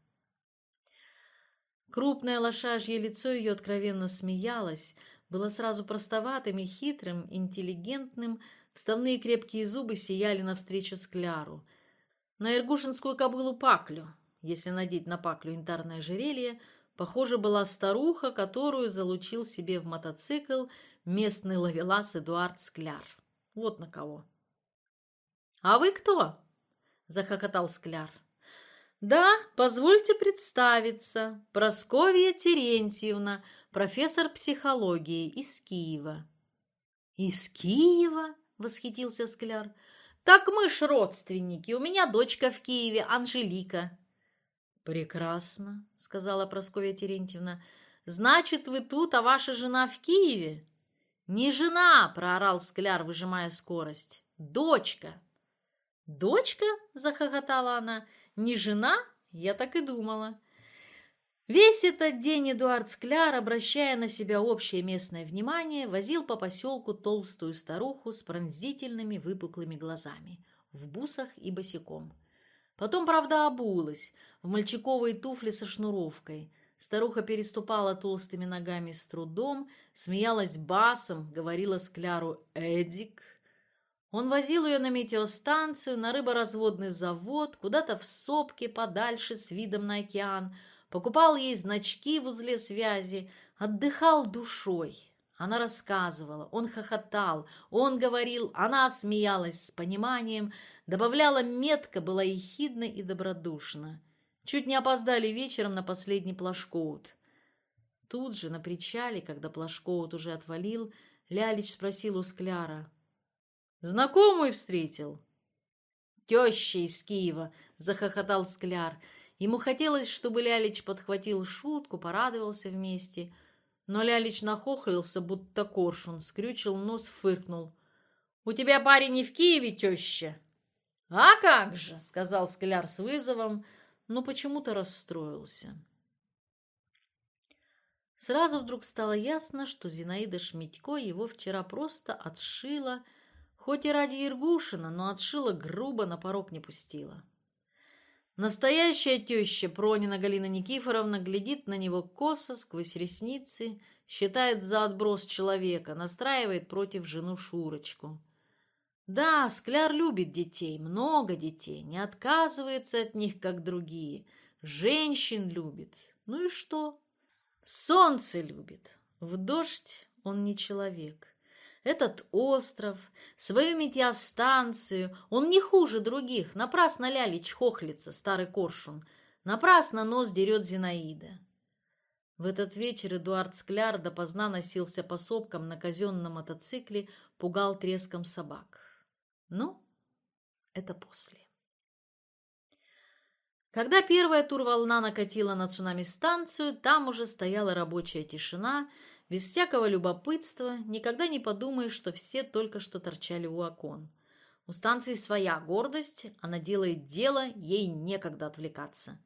Крупное лошажье лицо ее откровенно смеялось, было сразу простоватым и хитрым, интеллигентным, Вставные крепкие зубы сияли навстречу скляру. На Иргушинскую кобылу паклю, если надеть на паклю янтарное жерелье, похоже, была старуха, которую залучил себе в мотоцикл местный ловелас Эдуард Скляр. Вот на кого. «А вы кто?» – захохотал Скляр. «Да, позвольте представиться. Просковья Терентьевна, профессор психологии из Киева». «Из Киева?» восхитился Скляр. «Так мы ж родственники, у меня дочка в Киеве, Анжелика». «Прекрасно», — сказала Прасковья Терентьевна. «Значит, вы тут, а ваша жена в Киеве?» «Не жена!» — проорал Скляр, выжимая скорость. «Дочка!» «Дочка?» — захохотала она. «Не жена? Я так и думала». Весь этот день Эдуард Скляр, обращая на себя общее местное внимание, возил по поселку толстую старуху с пронзительными выпуклыми глазами, в бусах и босиком. Потом, правда, обулась, в мальчиковые туфли со шнуровкой. Старуха переступала толстыми ногами с трудом, смеялась басом, говорила Скляру «Эдик». Он возил ее на метеостанцию, на рыборазводный завод, куда-то в сопке подальше с видом на океан – Покупал ей значки в узле связи, отдыхал душой. Она рассказывала, он хохотал, он говорил, она смеялась с пониманием, добавляла метко, была ехидна и добродушна. Чуть не опоздали вечером на последний плашкоут. Тут же на причале, когда плашкоут уже отвалил, Лялич спросил у Скляра. «Знакомую встретил?» «Теща из Киева!» — захохотал Скляр — Ему хотелось, чтобы Лялич подхватил шутку, порадовался вместе. Но Лялич нахохлился, будто коршун, скрючил нос, фыркнул. «У тебя парень не в Киеве, теща?» «А как же!» — сказал Скляр с вызовом, но почему-то расстроился. Сразу вдруг стало ясно, что Зинаида Шмитько его вчера просто отшила, хоть и ради Иргушина, но отшила грубо, на порог не пустила. Настоящая теща Пронина Галина Никифоровна глядит на него косо сквозь ресницы, считает за отброс человека, настраивает против жену Шурочку. Да, Скляр любит детей, много детей, не отказывается от них, как другие. Женщин любит. Ну и что? Солнце любит. В дождь он не человек этот остров, свою метеостанцию. Он не хуже других. Напрасно Лялич хохлится, старый коршун. Напрасно нос дерет Зинаида. В этот вечер Эдуард Скляр допоздна носился по сопкам на казенном мотоцикле, пугал треском собак. Ну, это после. Когда первая турволна накатила на цунами-станцию, там уже стояла рабочая тишина – без всякого любопытства никогда не подумаешь, что все только что торчали у окон. У станции своя гордость, она делает дело, ей некогда отвлекаться.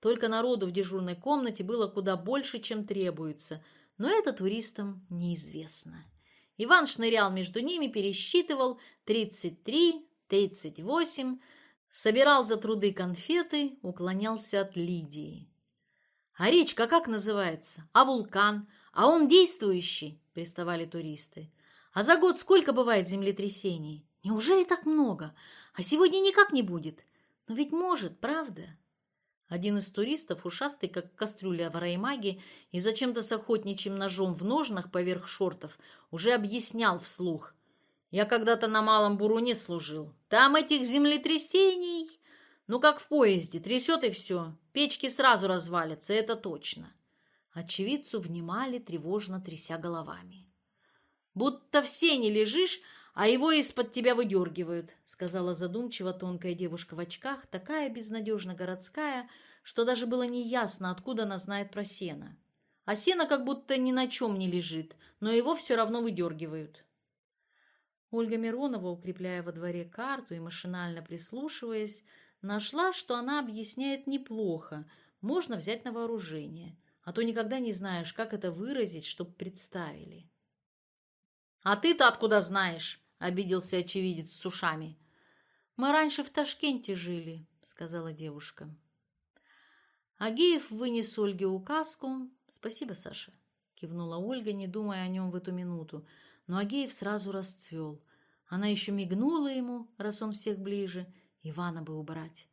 Только народу в дежурной комнате было куда больше, чем требуется, но это туристам неизвестно. Иван шнырял между ними, пересчитывал 33, 38, собирал за труды конфеты, уклонялся от Лидии. «А речка как называется? А вулкан? «А он действующий», — приставали туристы. «А за год сколько бывает землетрясений? Неужели так много? А сегодня никак не будет. Но ведь может, правда?» Один из туристов, ушастый, как кастрюля в раймаге, и зачем-то с охотничьим ножом в ножнах поверх шортов, уже объяснял вслух. «Я когда-то на Малом Буруне служил. Там этих землетрясений...» Ну, как в поезде, трясет и все. Печки сразу развалятся, это точно. Очевидцу внимали, тревожно тряся головами. «Будто в сене лежишь, а его из-под тебя выдергивают», сказала задумчиво тонкая девушка в очках, такая безнадежно городская, что даже было неясно, откуда она знает про сено. А сено как будто ни на чем не лежит, но его все равно выдергивают. Ольга Миронова, укрепляя во дворе карту и машинально прислушиваясь, нашла, что она объясняет неплохо, можно взять на вооружение – а то никогда не знаешь, как это выразить, чтобы представили. «А ты-то откуда знаешь?» – обиделся очевидец с ушами. «Мы раньше в Ташкенте жили», – сказала девушка. Агеев вынес Ольге указку. «Спасибо, Саша», – кивнула Ольга, не думая о нем в эту минуту. Но Агеев сразу расцвел. Она еще мигнула ему, раз он всех ближе. Ивана бы убрать.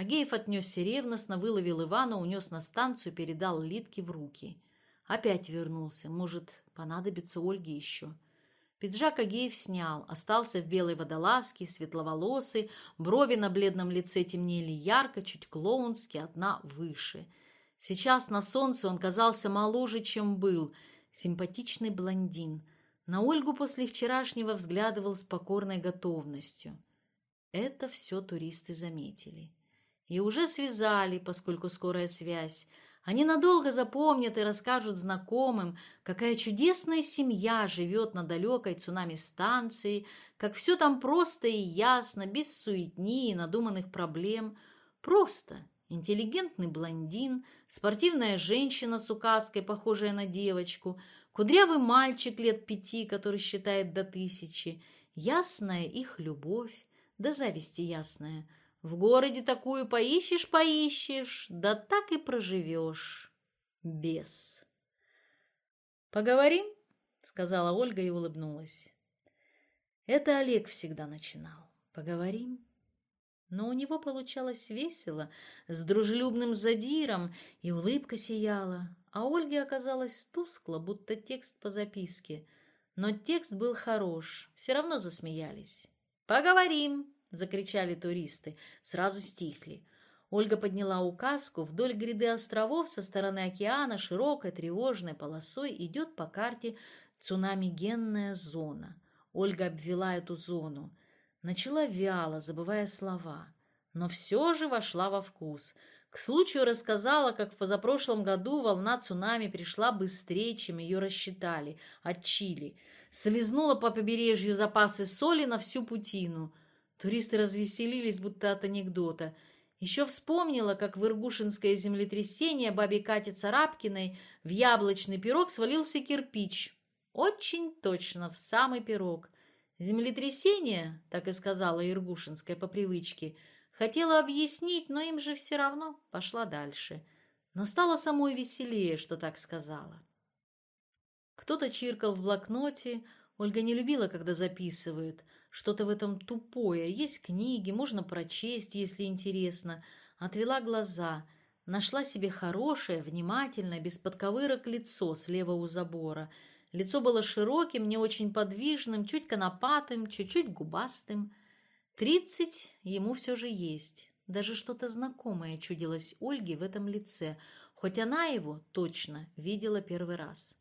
Агеев отнесся ревностно, выловил Ивана, унес на станцию, передал Литке в руки. Опять вернулся. Может, понадобится Ольге еще. Пиджак Агеев снял, остался в белой водолазке, светловолосый, брови на бледном лице темнели ярко, чуть клоунски, одна выше. Сейчас на солнце он казался моложе, чем был, симпатичный блондин. На Ольгу после вчерашнего взглядывал с покорной готовностью. Это все туристы заметили. И уже связали, поскольку скорая связь. Они надолго запомнят и расскажут знакомым, какая чудесная семья живет на далекой цунами-станции, как все там просто и ясно, без суетни и надуманных проблем. Просто интеллигентный блондин, спортивная женщина с указкой, похожая на девочку, кудрявый мальчик лет пяти, который считает до тысячи, ясная их любовь, да зависти ясная – в городе такую поищешь-поищешь, да так и проживешь. Без. «Поговорим?» — сказала Ольга и улыбнулась. Это Олег всегда начинал. «Поговорим?» Но у него получалось весело, с дружелюбным задиром, и улыбка сияла, а Ольге оказалось тускло, будто текст по записке. Но текст был хорош, все равно засмеялись. «Поговорим!» — Закричали туристы, сразу стихли. Ольга подняла указку, вдоль гряды островов со стороны океана широкой тревожной полосой идет по карте цунамигенная зона. Ольга обвела эту зону. Начала вяло, забывая слова. Но все же вошла во вкус. К случаю рассказала, как в позапрошлом году волна цунами пришла быстрее, чем ее рассчитали, от Чили. Слизнула по побережью запасы соли на всю путину – Туристы развеселились, будто от анекдота. Еще вспомнила, как в Иргушинское землетрясение бабе Кате Царапкиной в яблочный пирог свалился кирпич. Очень точно, в самый пирог. Землетрясение, так и сказала Иргушинская по привычке, хотела объяснить, но им же все равно пошла дальше. Но стало самой веселее, что так сказала. Кто-то чиркал в блокноте, Ольга не любила, когда записывают – Что-то в этом тупое. Есть книги, можно прочесть, если интересно. Отвела глаза. Нашла себе хорошее, внимательное, без подковырок лицо слева у забора. Лицо было широким, не очень подвижным, чуть конопатым, чуть-чуть губастым. Тридцать ему все же есть. Даже что-то знакомое чудилось Ольге в этом лице, хоть она его точно видела первый раз.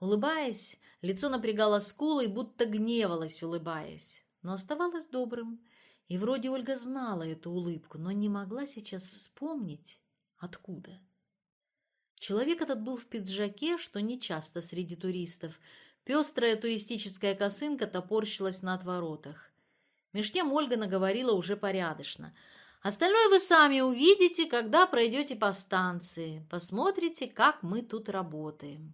Улыбаясь, лицо напрягало скулы и будто гневалось, улыбаясь но оставалась добрым и вроде Ольга знала эту улыбку, но не могла сейчас вспомнить, откуда. Человек этот был в пиджаке, что нечасто среди туристов. Пестрая туристическая косынка топорщилась на отворотах. Меж тем Ольга наговорила уже порядочно. «Остальное вы сами увидите, когда пройдете по станции. Посмотрите, как мы тут работаем».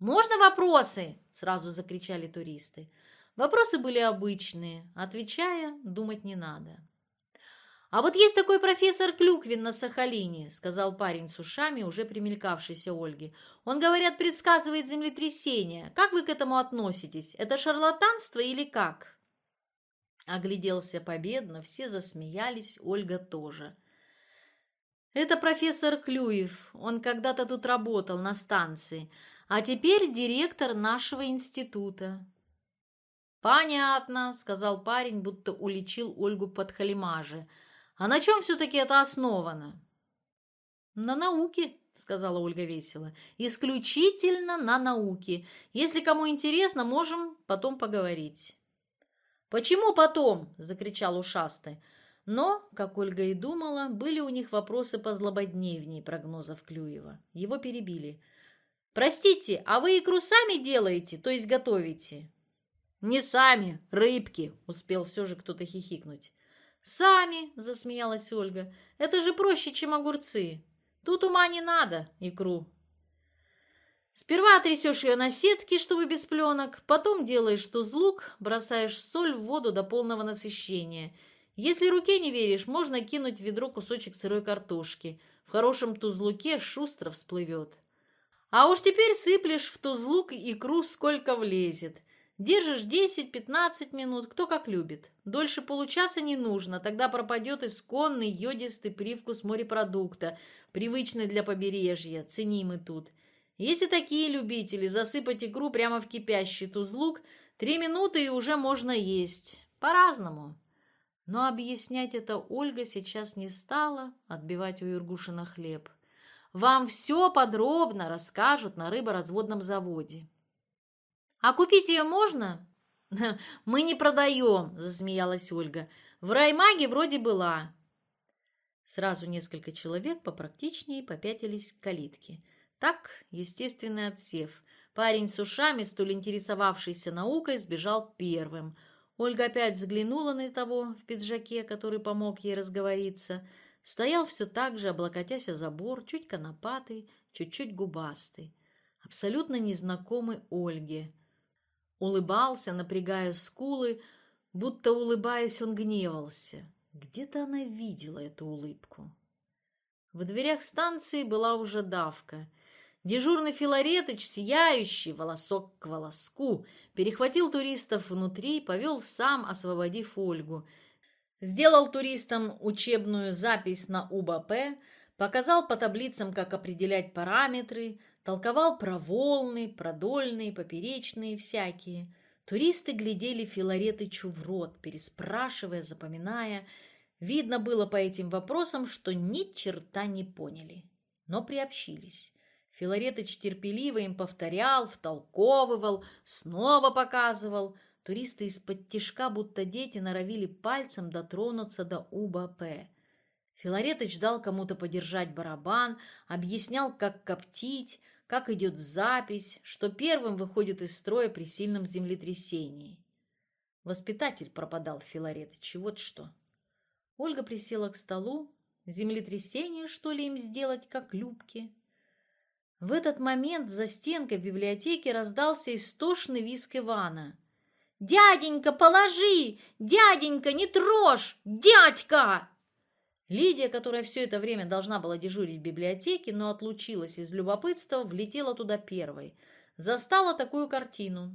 «Можно вопросы?» – сразу закричали туристы. «Можно вопросы?» Вопросы были обычные, отвечая, думать не надо. «А вот есть такой профессор Клюквин на Сахалине», — сказал парень с ушами, уже примелькавшийся Ольге. «Он, говорят, предсказывает землетрясение. Как вы к этому относитесь? Это шарлатанство или как?» Огляделся победно, все засмеялись, Ольга тоже. «Это профессор Клюев. Он когда-то тут работал, на станции. А теперь директор нашего института. «Понятно», — сказал парень, будто уличил Ольгу под халимаже. «А на чем все-таки это основано?» «На науке», — сказала Ольга весело. «Исключительно на науке. Если кому интересно, можем потом поговорить». «Почему потом?» – закричал ушастый. Но, как Ольга и думала, были у них вопросы позлободневнее прогнозов Клюева. Его перебили. «Простите, а вы икру сами делаете, то есть готовите?» «Не сами, рыбки», — успел все же кто-то хихикнуть. «Сами», — засмеялась Ольга, — «это же проще, чем огурцы. Тут ума не надо, икру». Сперва трясешь ее на сетке, чтобы без пленок, потом делаешь тузлук, бросаешь соль в воду до полного насыщения. Если руке не веришь, можно кинуть в ведро кусочек сырой картошки. В хорошем тузлуке шустро всплывет. А уж теперь сыплешь в тузлук икру сколько влезет. Держишь 10-15 минут, кто как любит. Дольше получаса не нужно, тогда пропадет исконный йодистый привкус морепродукта, привычный для побережья, ценимый тут. Если такие любители, засыпать икру прямо в кипящий тузлук, три минуты и уже можно есть. По-разному. Но объяснять это Ольга сейчас не стала, отбивать у Юргушина хлеб. Вам все подробно расскажут на рыборазводном заводе. А купить ее можно? Мы не продаем, засмеялась Ольга. В раймаге вроде была. Сразу несколько человек попрактичнее попятились к калитке. Так, естественный отсев. Парень с ушами, столь интересовавшийся наукой, сбежал первым. Ольга опять взглянула на того в пиджаке, который помог ей разговориться. Стоял все так же, облокотясь о забор, чуть конопатый, чуть-чуть губастый. Абсолютно незнакомый Ольге. Улыбался, напрягая скулы, будто улыбаясь он гневался. Где-то она видела эту улыбку. В дверях станции была уже давка. Дежурный Филаретыч, сияющий, волосок к волоску, перехватил туристов внутри, повел сам, освободив Ольгу. Сделал туристам учебную запись на УБП, показал по таблицам, как определять параметры, толковал про волны, продольные, поперечные, всякие. Туристы глядели Филаретычу в рот, переспрашивая, запоминая. Видно было по этим вопросам, что ни черта не поняли, но приобщились. Филаретыч терпеливо им повторял, втолковывал, снова показывал. Туристы из-под тишка, будто дети, норовили пальцем дотронуться до УБП – Филаретыч дал кому-то подержать барабан, объяснял, как коптить, как идет запись, что первым выходит из строя при сильном землетрясении. Воспитатель пропадал в Филаретыче, вот что. Ольга присела к столу. Землетрясение, что ли, им сделать, как любки? В этот момент за стенкой в библиотеке раздался истошный виск Ивана. «Дяденька, положи! Дяденька, не трожь! Дядька!» Лидия, которая все это время должна была дежурить в библиотеке, но отлучилась из любопытства, влетела туда первой. Застала такую картину.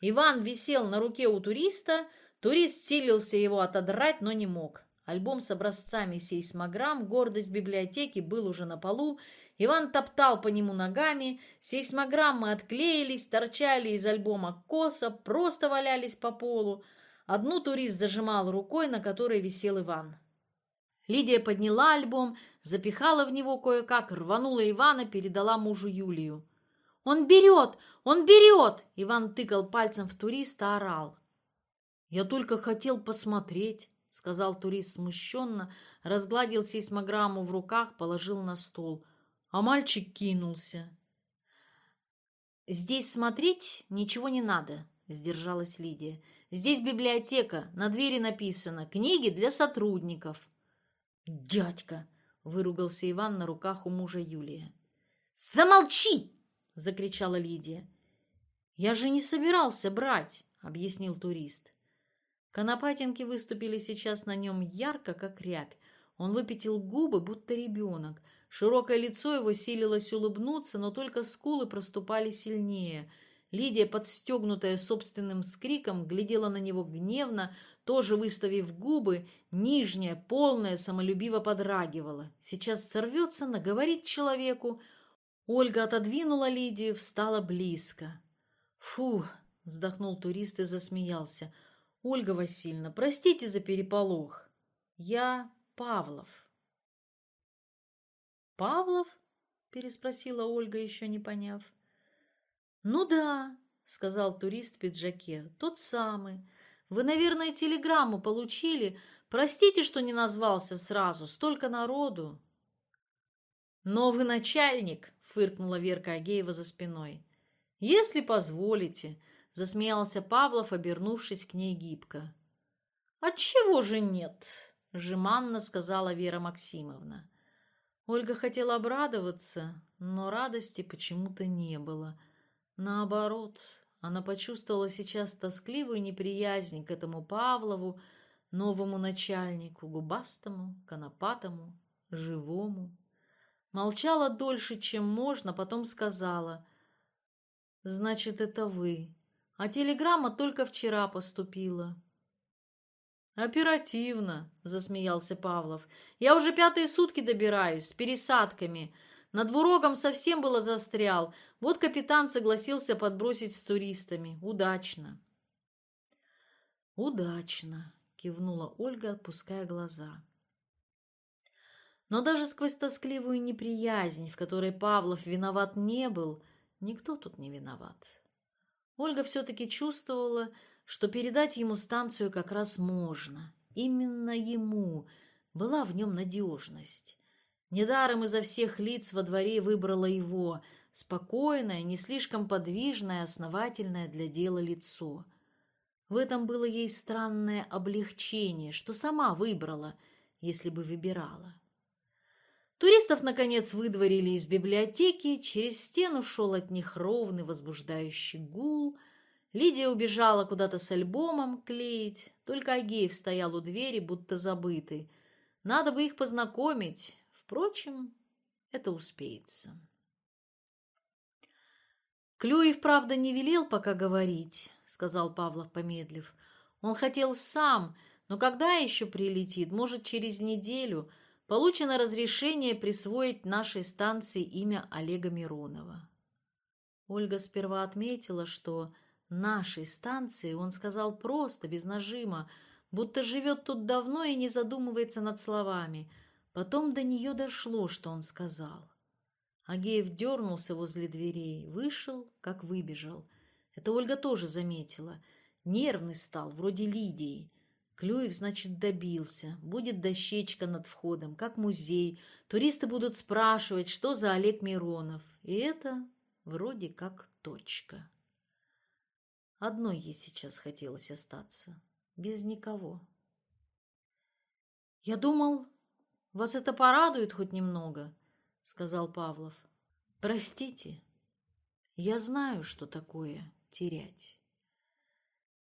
Иван висел на руке у туриста, турист силился его отодрать, но не мог. Альбом с образцами сейсмограмм «Гордость библиотеки» был уже на полу. Иван топтал по нему ногами. Сейсмограммы отклеились, торчали из альбома косо, просто валялись по полу. Одну турист зажимал рукой, на которой висел Иван. Лидия подняла альбом, запихала в него кое-как, рванула Ивана, передала мужу Юлию. «Он берет! Он берет!» Иван тыкал пальцем в туриста, орал. «Я только хотел посмотреть», — сказал турист смущенно, разгладил сейсмограмму в руках, положил на стол. А мальчик кинулся. «Здесь смотреть ничего не надо», — сдержалась Лидия. «Здесь библиотека, на двери написано «Книги для сотрудников». «Дядька!» — выругался Иван на руках у мужа Юлия. «Замолчи!» — закричала Лидия. «Я же не собирался брать!» — объяснил турист. Конопатинки выступили сейчас на нем ярко, как рябь. Он выпятил губы, будто ребенок. Широкое лицо его силилось улыбнуться, но только скулы проступали сильнее. Лидия, подстегнутая собственным скриком, глядела на него гневно, тоже выставив губы, нижняя, полная, самолюбиво подрагивала. Сейчас сорвется, наговорит человеку. Ольга отодвинула Лидию, встала близко. «Фу!» – вздохнул турист и засмеялся. «Ольга Васильевна, простите за переполох. Я Павлов». «Павлов?» – переспросила Ольга, еще не поняв. «Ну да», – сказал турист в пиджаке, – «тот самый». Вы, наверное, телеграмму получили. Простите, что не назвался сразу. Столько народу. Новый начальник, фыркнула Верка Агеева за спиной. Если позволите, засмеялся Павлов, обернувшись к ней гибко. Отчего же нет? жеманно сказала Вера Максимовна. Ольга хотела обрадоваться, но радости почему-то не было. Наоборот, она почувствовала сейчас тоскливую неприязнь к этому Павлову, новому начальнику, губастому, конопатому, живому. Молчала дольше, чем можно, потом сказала. «Значит, это вы. А телеграмма только вчера поступила». «Оперативно», — засмеялся Павлов. «Я уже пятые сутки добираюсь, с пересадками. Над двурогом совсем было застрял. Вот капитан согласился подбросить с туристами. Удачно. Удачно, кивнула Ольга, отпуская глаза. Но даже сквозь тоскливую неприязнь, в которой Павлов виноват не был, никто тут не виноват. Ольга все-таки чувствовала, что передать ему станцию как раз можно. Именно ему, Была в нем надежность. Недаром изо всех лиц во дворе выбрала его, спокойное, не слишком подвижное, основательное для дела лицо. В этом было ей странное облегчение, что сама выбрала, если бы выбирала. Туристов, наконец, выдворили из библиотеки, через стену шел от них ровный возбуждающий гул. Лидия убежала куда-то с альбомом клеить, только Агеев стоял у двери, будто забытый. Надо бы их познакомить, Впрочем, это успеется. «Клюев, правда, не велел пока говорить», — сказал Павлов, помедлив. «Он хотел сам, но когда еще прилетит, может, через неделю, получено разрешение присвоить нашей станции имя Олега Миронова». Ольга сперва отметила, что «нашей станции» он сказал просто, без нажима, будто живет тут давно и не задумывается над словами — Потом до нее дошло, что он сказал. Агеев дернулся возле дверей, вышел, как выбежал. Это Ольга тоже заметила. Нервный стал, вроде Лидии. Клюев, значит, добился. Будет дощечка над входом, как музей. Туристы будут спрашивать, что за Олег Миронов. И это вроде как точка. Одной ей сейчас хотелось остаться. Без никого. «Я думал, вас это порадует хоть немного», — сказал Павлов. «Простите, я знаю, что такое терять».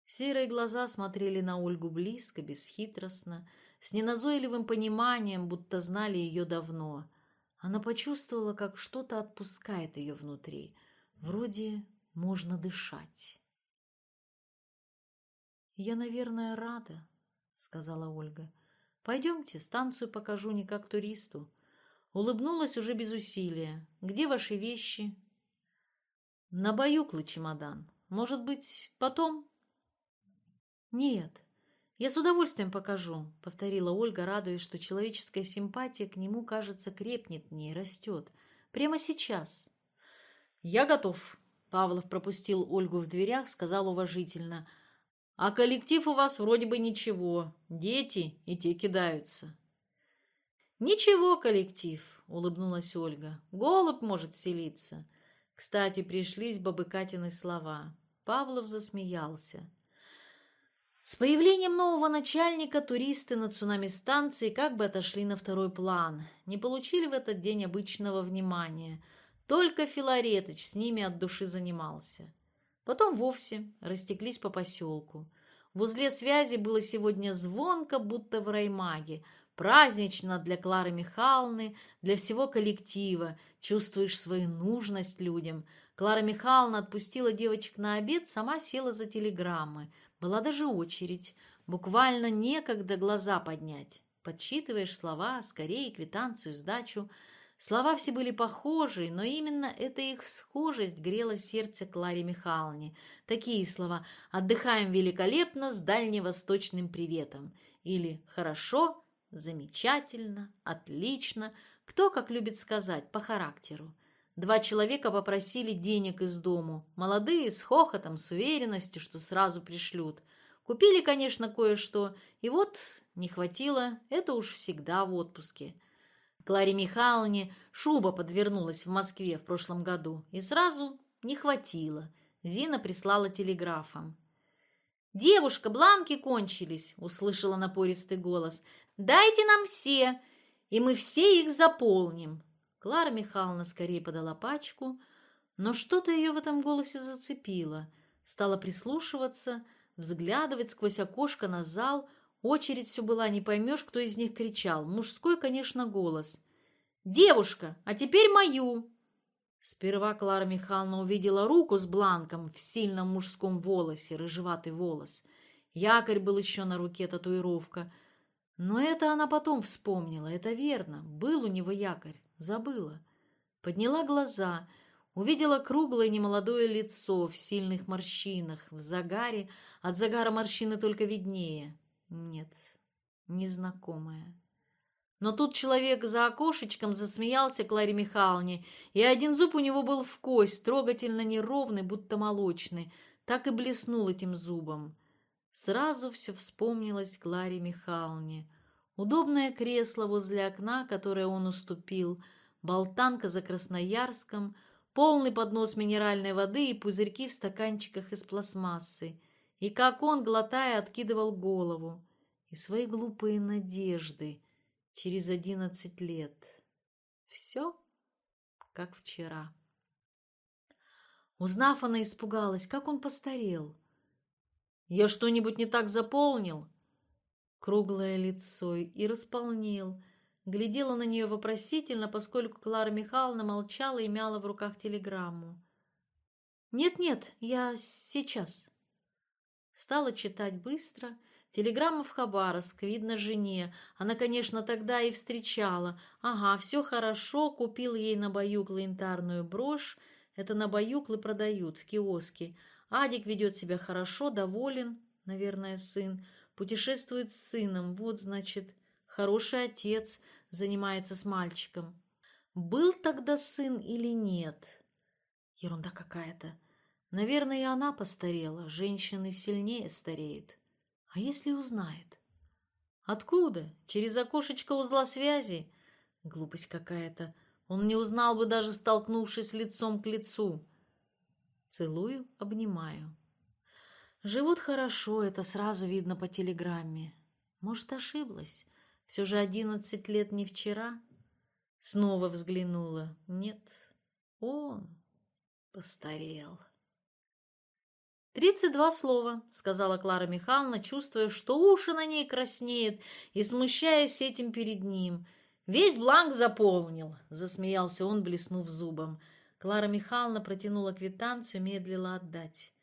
Серые глаза смотрели на Ольгу близко, бесхитростно, с неназойливым пониманием, будто знали ее давно. Она почувствовала, как что-то отпускает ее внутри. Вроде можно дышать. «Я, наверное, рада», — сказала Ольга. «Пойдемте, станцию покажу не как туристу». Улыбнулась уже без усилия. «Где ваши вещи?» «На баюклый чемодан. Может быть, потом?» «Нет, я с удовольствием покажу», — повторила Ольга, радуясь, что человеческая симпатия к нему, кажется, крепнет в ней, растет. «Прямо сейчас». «Я готов», — Павлов пропустил Ольгу в дверях, сказал уважительно. «А коллектив у вас вроде бы ничего. Дети и те кидаются». «Ничего, коллектив», — улыбнулась Ольга. «Голубь может селиться». Кстати, пришлись бабы Катины слова. Павлов засмеялся. С появлением нового начальника туристы на цунами-станции как бы отошли на второй план, не получили в этот день обычного внимания. Только Филаретыч с ними от души занимался. Потом вовсе растеклись по поселку. В узле связи было сегодня звонко, будто в раймаге, празднично для Клары Михайловны, для всего коллектива. Чувствуешь свою нужность людям. Клара Михайловна отпустила девочек на обед, сама села за телеграммы – была даже очередь. Буквально некогда глаза поднять. Подсчитываешь слова, скорее квитанцию, сдачу. Слова все были похожи, но именно эта их схожесть грела сердце Кларе Михайловне. Такие слова «отдыхаем великолепно с дальневосточным приветом» или «хорошо», «замечательно», «отлично», кто как любит сказать, по характеру. Два человека попросили денег из дому, молодые, с хохотом, с уверенностью, что сразу пришлют. Купили, конечно, кое-что, и вот не хватило, это уж всегда в отпуске. Кларе Михайловне шуба подвернулась в Москве в прошлом году и сразу не хватило. Зина прислала телеграфом. «Девушка, бланки кончились!» – услышала напористый голос. «Дайте нам все, и мы все их заполним!» Клара Михайловна скорее подала пачку, но что-то ее в этом голосе зацепило. Стала прислушиваться, взглядывать сквозь окошко на зал – очередь все была не поймешь, кто из них кричал. Мужской, конечно, голос. «Девушка, а теперь мою!» Сперва Клара Михайловна увидела руку с бланком в сильном мужском волосе, рыжеватый волос. Якорь был еще на руке, татуировка. Но это она потом вспомнила, это верно. Был у него якорь, забыла. Подняла глаза, увидела круглое немолодое лицо в сильных морщинах, в загаре, от загара морщины только виднее. Нет, незнакомая. Но тут человек за окошечком засмеялся Кларе Михайловне, и один зуб у него был в кость, трогательно неровный, будто молочный, так и блеснул этим зубом. Сразу все вспомнилось Кларе Михайловне. Удобное кресло возле окна, которое он уступил, болтанка за Красноярском, полный поднос минеральной воды и пузырьки в стаканчиках из пластмассы – И как он, глотая, откидывал голову. И свои глупые надежды через одиннадцать лет. Все как вчера. Узнав, она испугалась, как он постарел. «Я что-нибудь не так заполнил?» Круглое лицо и располнел. Глядела на нее вопросительно, поскольку Клара Михайловна молчала и мяла в руках телеграмму. «Нет-нет, я сейчас». Стала читать быстро. Телеграмма в Хабаровск, видно, жене. Она, конечно, тогда и встречала. Ага, все хорошо, купил ей на баюк лентарную брошь. Это на баюклы продают в киоске. Адик ведет себя хорошо, доволен, наверное, сын. Путешествует с сыном, вот, значит, хороший отец, занимается с мальчиком. Был тогда сын или нет? Ерунда какая-то. Наверное, и она постарела, женщины сильнее стареют. А если узнает? Откуда? Через окошечко узла связи? Глупость какая-то. Он не узнал бы, даже столкнувшись лицом к лицу. Целую, обнимаю. Живут хорошо, это сразу видно по телеграмме. Может, ошиблась? Все же одиннадцать лет не вчера. Снова взглянула. Нет, он постарел. «Тридцать два слова», — сказала Клара Михайловна, чувствуя, что уши на ней краснеет и смущаясь этим перед ним. «Весь бланк заполнил», — засмеялся он, блеснув зубом. Клара Михайловна протянула квитанцию, медлила отдать.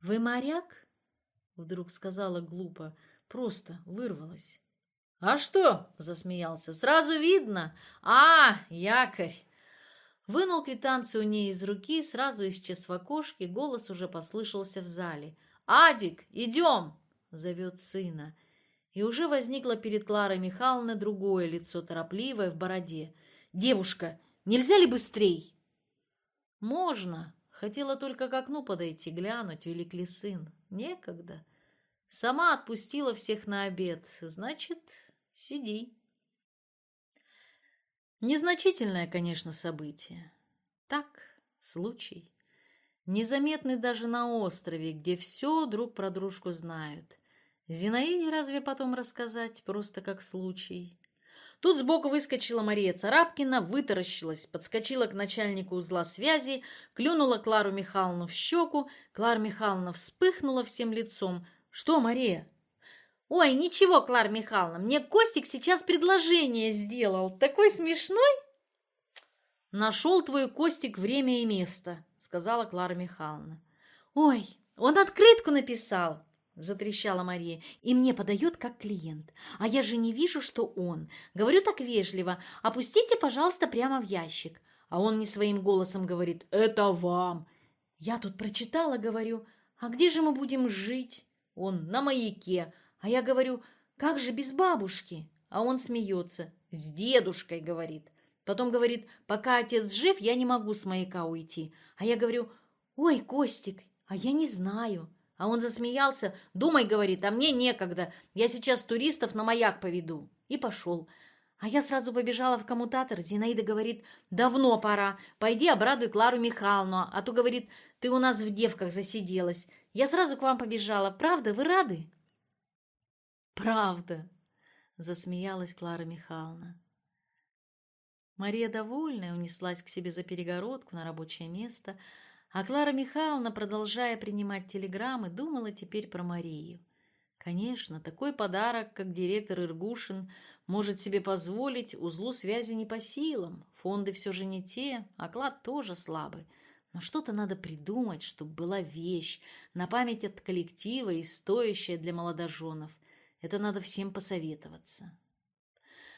«Вы моряк?» — вдруг сказала глупо, просто вырвалась. «А что?» — засмеялся. «Сразу видно! А, якорь!» Вынул квитанцию у ней из руки, сразу исчез в окошке, голос уже послышался в зале. «Адик, идем!» — зовет сына. И уже возникло перед Кларой Михайловной другое лицо, торопливое, в бороде. «Девушка, нельзя ли быстрей?» «Можно. Хотела только к окну подойти, глянуть, велик ли сын. Некогда. Сама отпустила всех на обед. Значит, сиди». Незначительное, конечно, событие. Так, случай. Незаметный даже на острове, где все друг про дружку знают. Зинаиде разве потом рассказать, просто как случай? Тут сбоку выскочила Мария Царапкина, вытаращилась, подскочила к начальнику узла связи, клюнула Клару Михайловну в щеку. Клара Михайловна вспыхнула всем лицом. «Что, Мария?» «Ой, ничего, Клара Михайловна, мне Костик сейчас предложение сделал. Такой смешной!» «Нашел твой Костик время и место», — сказала Клара Михайловна. «Ой, он открытку написал!» затрещала Мария, и мне подает как клиент. А я же не вижу, что он. Говорю так вежливо, опустите, пожалуйста, прямо в ящик. А он не своим голосом говорит, это вам. Я тут прочитала, говорю, а где же мы будем жить? Он на маяке. А я говорю, как же без бабушки? А он смеется, с дедушкой, говорит. Потом говорит, пока отец жив, я не могу с маяка уйти. А я говорю, ой, Костик, а я не знаю. А он засмеялся. «Думай, — говорит, — а мне некогда. Я сейчас туристов на маяк поведу». И пошел. А я сразу побежала в коммутатор. Зинаида говорит, «Давно пора. Пойди обрадуй Клару Михайловну. А то, — говорит, — ты у нас в девках засиделась. Я сразу к вам побежала. Правда, вы рады?» «Правда», — засмеялась Клара Михайловна. Мария, довольная, унеслась к себе за перегородку на рабочее место, — а Клара Михайловна, продолжая принимать телеграммы, думала теперь про Марию. Конечно, такой подарок, как директор Иргушин, может себе позволить узлу связи не по силам. Фонды все же не те, оклад тоже слабый. Но что-то надо придумать, чтобы была вещь, Это надо всем посоветоваться.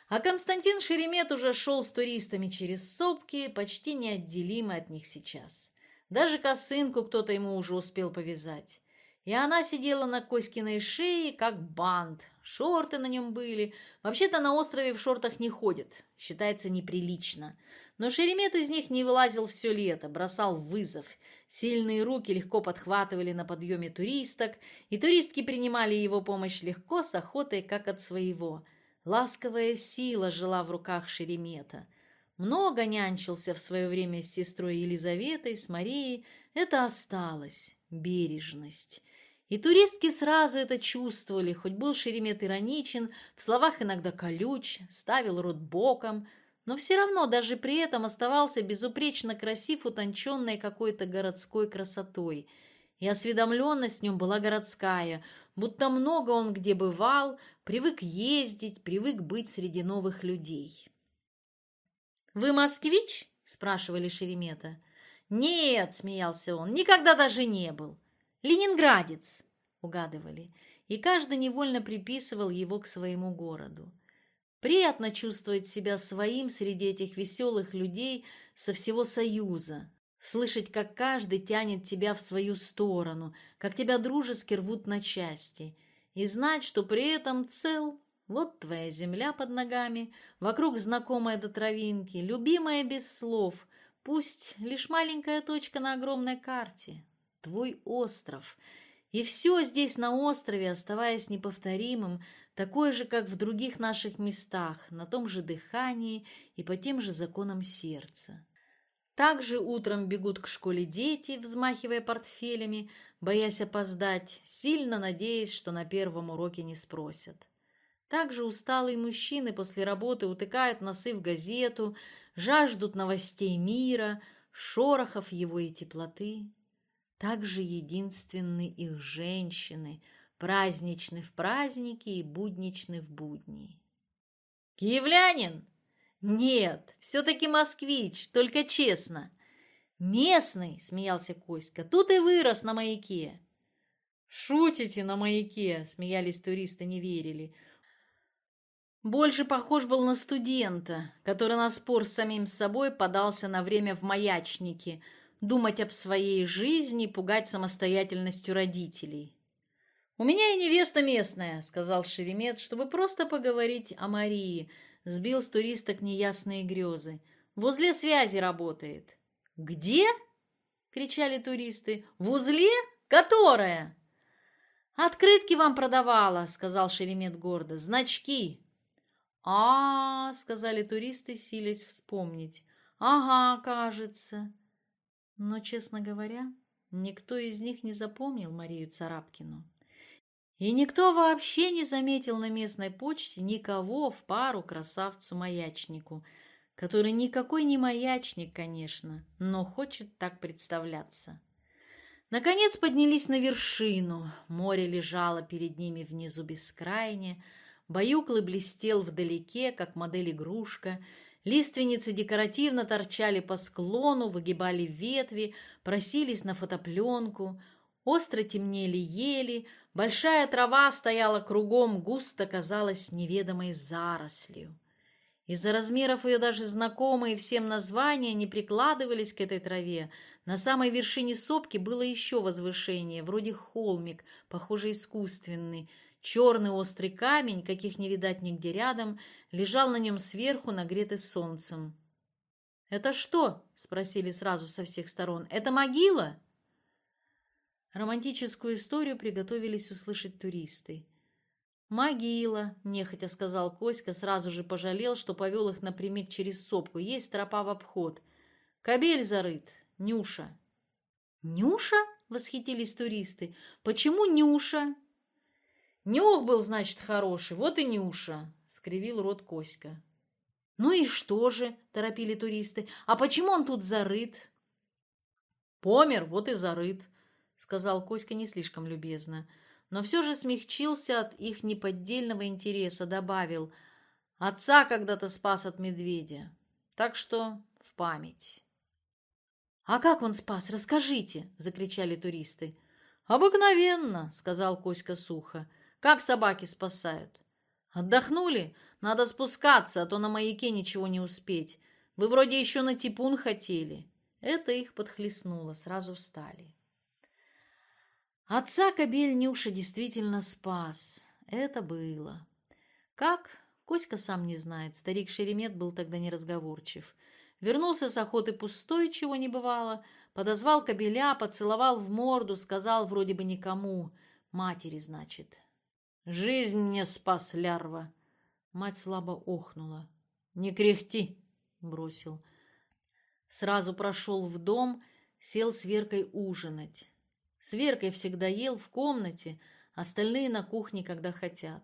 А Константин Шеремет уже шел с туристами через сопки, почти неотделимо от них сейчас. Даже косынку кто-то ему уже успел повязать. И она сидела на Коськиной шее, как бант. Шорты на нем были. Вообще-то на острове в шортах не ходят. Считается неприлично. Но Шеремет из них не вылазил все лето, бросал вызов. Сильные руки легко подхватывали на подъеме туристок, и туристки принимали его помощь легко, с охотой, как от своего. Ласковая сила жила в руках Шеремета. Много нянчился в свое время с сестрой Елизаветой, с Марией. Это осталось. Бережность. И туристки сразу это чувствовали, хоть был Шеремет ироничен, в словах иногда колюч, ставил рот боком, но все равно даже при этом оставался безупречно красив, утонченной какой-то городской красотой. И осведомленность в нем была городская, будто много он где бывал, привык ездить, привык быть среди новых людей. «Вы москвич?» – спрашивали Шеремета. «Нет», – смеялся он, – «никогда даже не был». «Ленинградец», – угадывали, и каждый невольно приписывал его к своему городу. Приятно чувствовать себя своим среди этих веселых людей со всего Союза. Слышать, как каждый тянет тебя в свою сторону, как тебя дружески рвут на части. И знать, что при этом цел. Вот твоя земля под ногами, вокруг знакомая до травинки, любимая без слов, пусть лишь маленькая точка на огромной карте. Твой остров. И все здесь на острове, оставаясь неповторимым, такое же, как в других наших местах, на том же дыхании и по тем же законам сердца. Также утром бегут к школе дети, взмахивая портфелями, боясь опоздать, сильно надеясь, что на первом уроке не спросят. Также усталые мужчины после работы утыкают носы в газету, жаждут новостей мира, шорохов его и теплоты. Также единственны их женщины – праздничный в праздники и будничный в будни. «Киевлянин?» «Нет, все-таки москвич, только честно». «Местный», — смеялся Коська, — «тут и вырос на маяке». «Шутите на маяке», — смеялись туристы, не верили. Больше похож был на студента, который на спор с самим собой подался на время в маячнике, думать об своей жизни и пугать самостоятельностью родителей. «У меня и невеста местная», — сказал Шеремет, чтобы просто поговорить о Марии. Сбил с туристок неясные грезы. «В узле связи работает». «Где?» — кричали туристы. «В узле? Которая?» «Открытки вам продавала», — сказал Шеремет гордо. «Значки». «А, -а, -а сказали туристы, силясь вспомнить. «Ага, кажется». Но, честно говоря, никто из них не запомнил Марию Царапкину. И никто вообще не заметил на местной почте никого в пару красавцу-маячнику, который никакой не маячник, конечно, но хочет так представляться. Наконец поднялись на вершину. Море лежало перед ними внизу бескрайне. Баюклы блестел вдалеке, как модель игрушка — Лиственницы декоративно торчали по склону, выгибали ветви, просились на фотопленку. Остро темнели ели, большая трава стояла кругом, густо казалась неведомой зарослью. Из-за размеров ее даже знакомые всем названия не прикладывались к этой траве. На самой вершине сопки было еще возвышение, вроде холмик, похоже искусственный. Черный острый камень, каких не видать нигде рядом, лежал на нем сверху, нагретый солнцем. «Это что?» – спросили сразу со всех сторон. «Это могила?» Романтическую историю приготовились услышать туристы. «Могила», – нехотя сказал Коська, сразу же пожалел, что повел их напрямик через сопку. Есть тропа в обход. Кабель зарыт. Нюша». «Нюша?» – восхитились туристы. «Почему Нюша?» «Нюх был, значит, хороший. Вот и Нюша», – скривил рот Коська. «Ну и что же?» – торопили туристы. «А почему он тут зарыт?» «Помер, вот и зарыт», сказал Коська не слишком любезно, но все же смягчился от их неподдельного интереса, добавил, отца когда-то спас от медведя, так что в память. «А как он спас? Расскажите!» – закричали туристы. «Обыкновенно!» – сказал Коська сухо. Как собаки спасают? Отдохнули? Надо спускаться, а то на маяке ничего не успеть. Вы вроде еще на типун хотели. Это их подхлестнуло, сразу встали. Отца кобель Нюша действительно спас. Это было. Как? Коська сам не знает. Старик Шеремет был тогда неразговорчив. Вернулся с охоты пустой, чего не бывало. Подозвал кобеля, поцеловал в морду, сказал вроде бы никому. Матери, значит. «Жизнь мне спас, лярва!» Мать слабо охнула. «Не кряхти!» — бросил. Сразу прошел в дом, сел с Веркой ужинать. С Веркой всегда ел в комнате, остальные на кухне, когда хотят.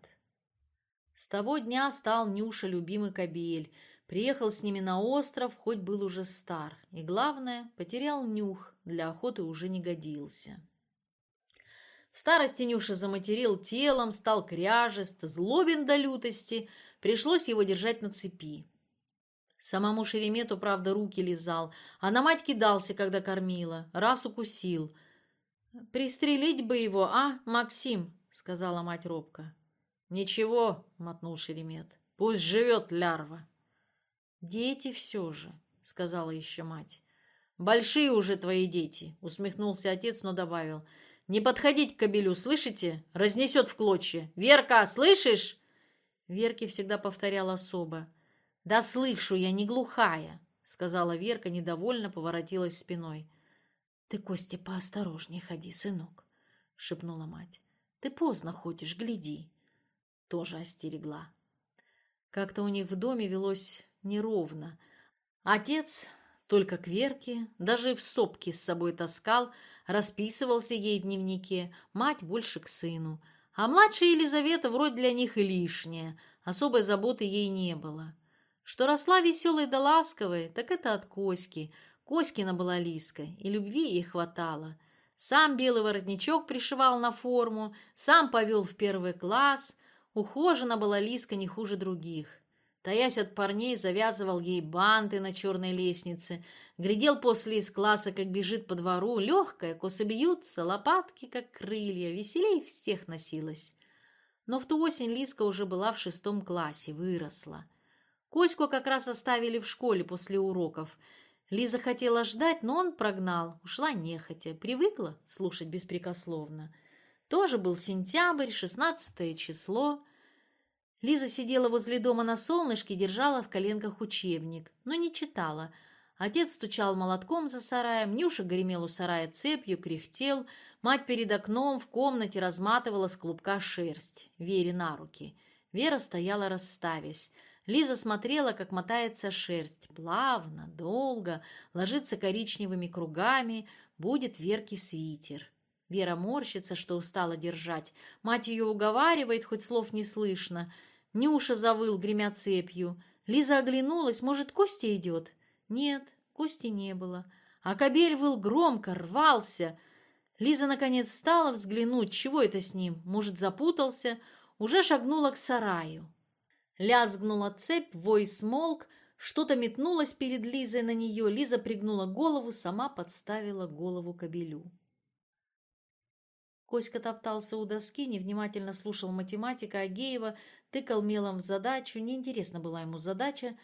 С того дня стал Нюша любимый кобель. Приехал с ними на остров, хоть был уже стар. И главное, потерял нюх, для охоты уже не годился. В старости Нюша заматерил телом, стал кряжест, злобен до лютости. Пришлось его держать на цепи. Самому Шеремету, правда, руки лизал, а на мать кидался, когда кормила. Раз укусил. «Пристрелить бы его, а, Максим?» — сказала мать робко. «Ничего», — мотнул Шеремет, — «пусть живет лярва». «Дети все же», — сказала еще мать. «Большие уже твои дети», — усмехнулся отец, но добавил. «Не подходить к кобелю, слышите? Разнесет в клочья. Верка, слышишь?» Верке всегда повторял особо. «Да слышу я, не глухая», — сказала Верка, недовольно поворотилась спиной. «Ты, Костя, поосторожней ходи, сынок», — шепнула мать. «Ты поздно ходишь, гляди». Тоже остерегла. Как-то у них в доме велось неровно. Отец только к Верке, даже в сопке с собой таскал, расписывался ей в дневнике, мать больше к сыну. А младшая Елизавета вроде для них и лишняя, особой заботы ей не было. Что росла веселой да ласковой, так это от Коськи — Коськина была Лиска, и любви ей хватало. Сам белый воротничок пришивал на форму, сам повел в первый класс. Ухожена была Лиска не хуже других. Таясь от парней, завязывал ей банты на черной лестнице, глядел после из класса, как бежит по двору, легкая, косы бьются, лопатки, как крылья, веселей всех носилась. Но в ту осень Лиска уже была в шестом классе, выросла. Коську как раз оставили в школе после уроков – Лиза хотела ждать, но он прогнал, ушла нехотя, привыкла слушать беспрекословно. Тоже был сентябрь, шестнадцатое число. Лиза сидела возле дома на солнышке, держала в коленках учебник, но не читала. Отец стучал молотком за сараем, Нюша гремел у сарая цепью, кряхтел, мать перед окном в комнате разматывала с клубка шерсть, Вере на руки. Вера стояла, расставясь. Лиза смотрела, как мотается шерсть. Плавно, долго, ложится коричневыми кругами, будет Верки свитер. Вера морщится, что устала держать. Мать ее уговаривает, хоть слов не слышно. Нюша завыл, гремя цепью. Лиза оглянулась, может, Костя идет? Нет, Кости не было. А кобель выл громко, рвался. Лиза, наконец, встала взглянуть, чего это с ним. Может, запутался? Уже шагнула к сараю. Лязгнула цепь, вой смолк, что-то метнулось перед Лизой на нее. Лиза пригнула голову, сама подставила голову кобелю. Коська топтался у доски, невнимательно слушал математика Агеева, тыкал мелом в задачу, неинтересна была ему задача,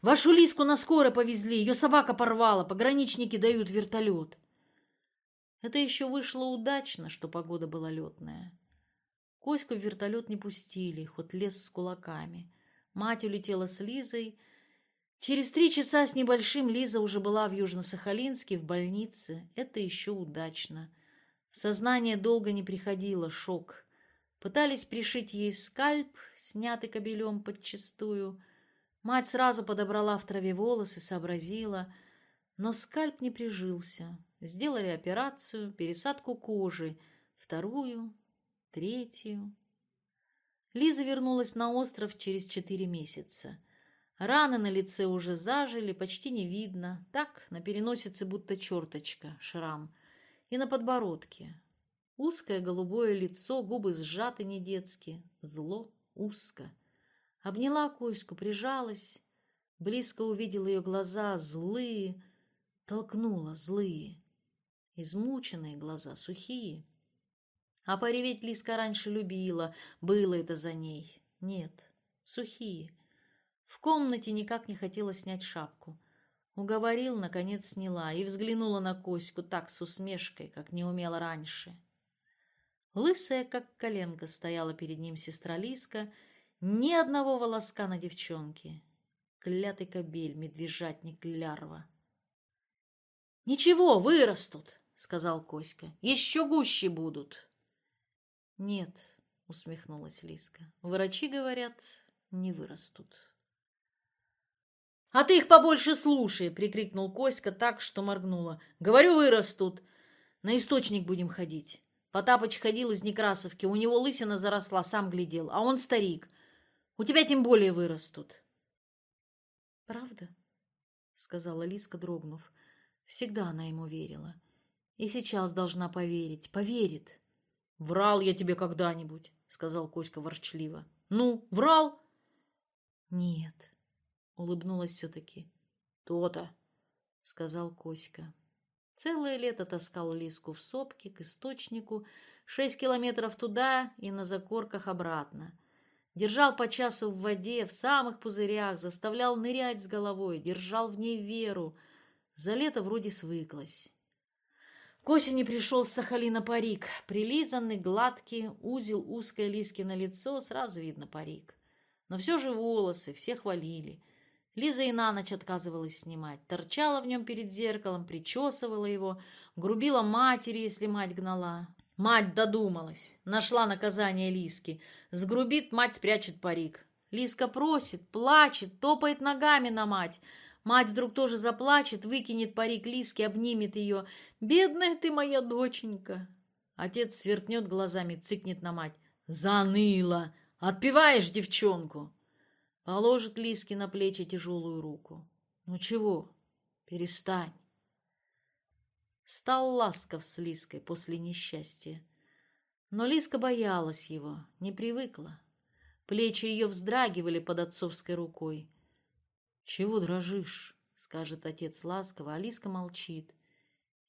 тыкал, чтобы Агеев отстал. Топот возник в коридоре, крик, дверь распахнулась, Вениамин Ломов, Лискин одноклассник, ворвался в класс. «Костя, вашу Лиску на скорой повезли, ее собака порвала, пограничники дают вертолет». Это еще вышло удачно, что погода была летная. Коську в вертолет не пустили, хоть лез с кулаками. Мать улетела с Лизой. Через три часа с небольшим Лиза уже была в Южно-Сахалинске, в больнице. Это еще удачно. В сознание долго не приходило, шок. Пытались пришить ей скальп, снятый кобелем подчистую. Мать сразу подобрала в траве волосы, сообразила. Но скальп не прижился. Сделали операцию, пересадку кожи, вторую, третью. Лиза вернулась на остров через четыре месяца. Раны на лице уже зажили, почти не видно. Так, на переносице будто черточка, шрам. И на подбородке. Узкое голубое лицо, губы сжаты недетски. Зло, узко. обняла Коську, прижалась, близко увидела ее глаза, злые, толкнула, злые, измученные глаза, сухие. А пореветь Лиска раньше любила, было это за ней. Нет, сухие. В комнате никак не хотела снять шапку. Уговорил, наконец сняла и взглянула на Коську так с усмешкой, как не умела раньше. Лысая, как коленка, стояла перед ним сестра Лиска ни одного волоска на девчонке. Клятый кобель, медвежатник Лярва. «Ничего, вырастут!» — сказал Коська. «Еще гуще будут!» «Нет», — усмехнулась Лиска. «Врачи говорят, не вырастут». «А ты их побольше слушай!» — прикрикнул Коська так, что моргнула. «Говорю, вырастут! На источник будем ходить!» Потапыч ходил из Некрасовки, у него лысина заросла, сам глядел, а он старик — у тебя тем более вырастут. — Правда? — сказала Лиска, дрогнув. Всегда она ему верила. И сейчас должна поверить. Поверит. — Врал я тебе когда-нибудь, — сказал Коська ворчливо. — Ну, врал? — Нет, — улыбнулась все-таки. «То — То-то, — сказал Коська. Целое лето таскал Лиску в сопки, к источнику, шесть километров туда и на закорках обратно. Держал по часу в воде, в самых пузырях, заставлял нырять с головой, держал в ней веру. За лето вроде свыклась. К осени пришел с Сахалина парик. Прилизанный, гладкий, узел узкой Лиски на лицо, сразу видно парик. Но все же волосы, все хвалили. Лиза и на ночь отказывалась снимать. Торчала в нем перед зеркалом, причесывала его, грубила матери, если мать гнала. Мать додумалась, нашла наказание Лиски. Сгрубит, мать спрячет парик. Лиска просит, плачет, топает ногами на мать. Мать вдруг тоже заплачет, выкинет парик Лиски, обнимет ее. «Бедная ты моя доченька!» Отец сверкнет глазами, цыкнет на мать. «Заныла! Отпиваешь девчонку!» Положит Лиски на плечи тяжелую руку. «Ну чего? Перестань!» Стал ласков с Лиской после несчастья. Но Лиска боялась его, не привыкла. Плечи ее вздрагивали под отцовской рукой. «Чего дрожишь?» — скажет отец ласково, а Лиска молчит.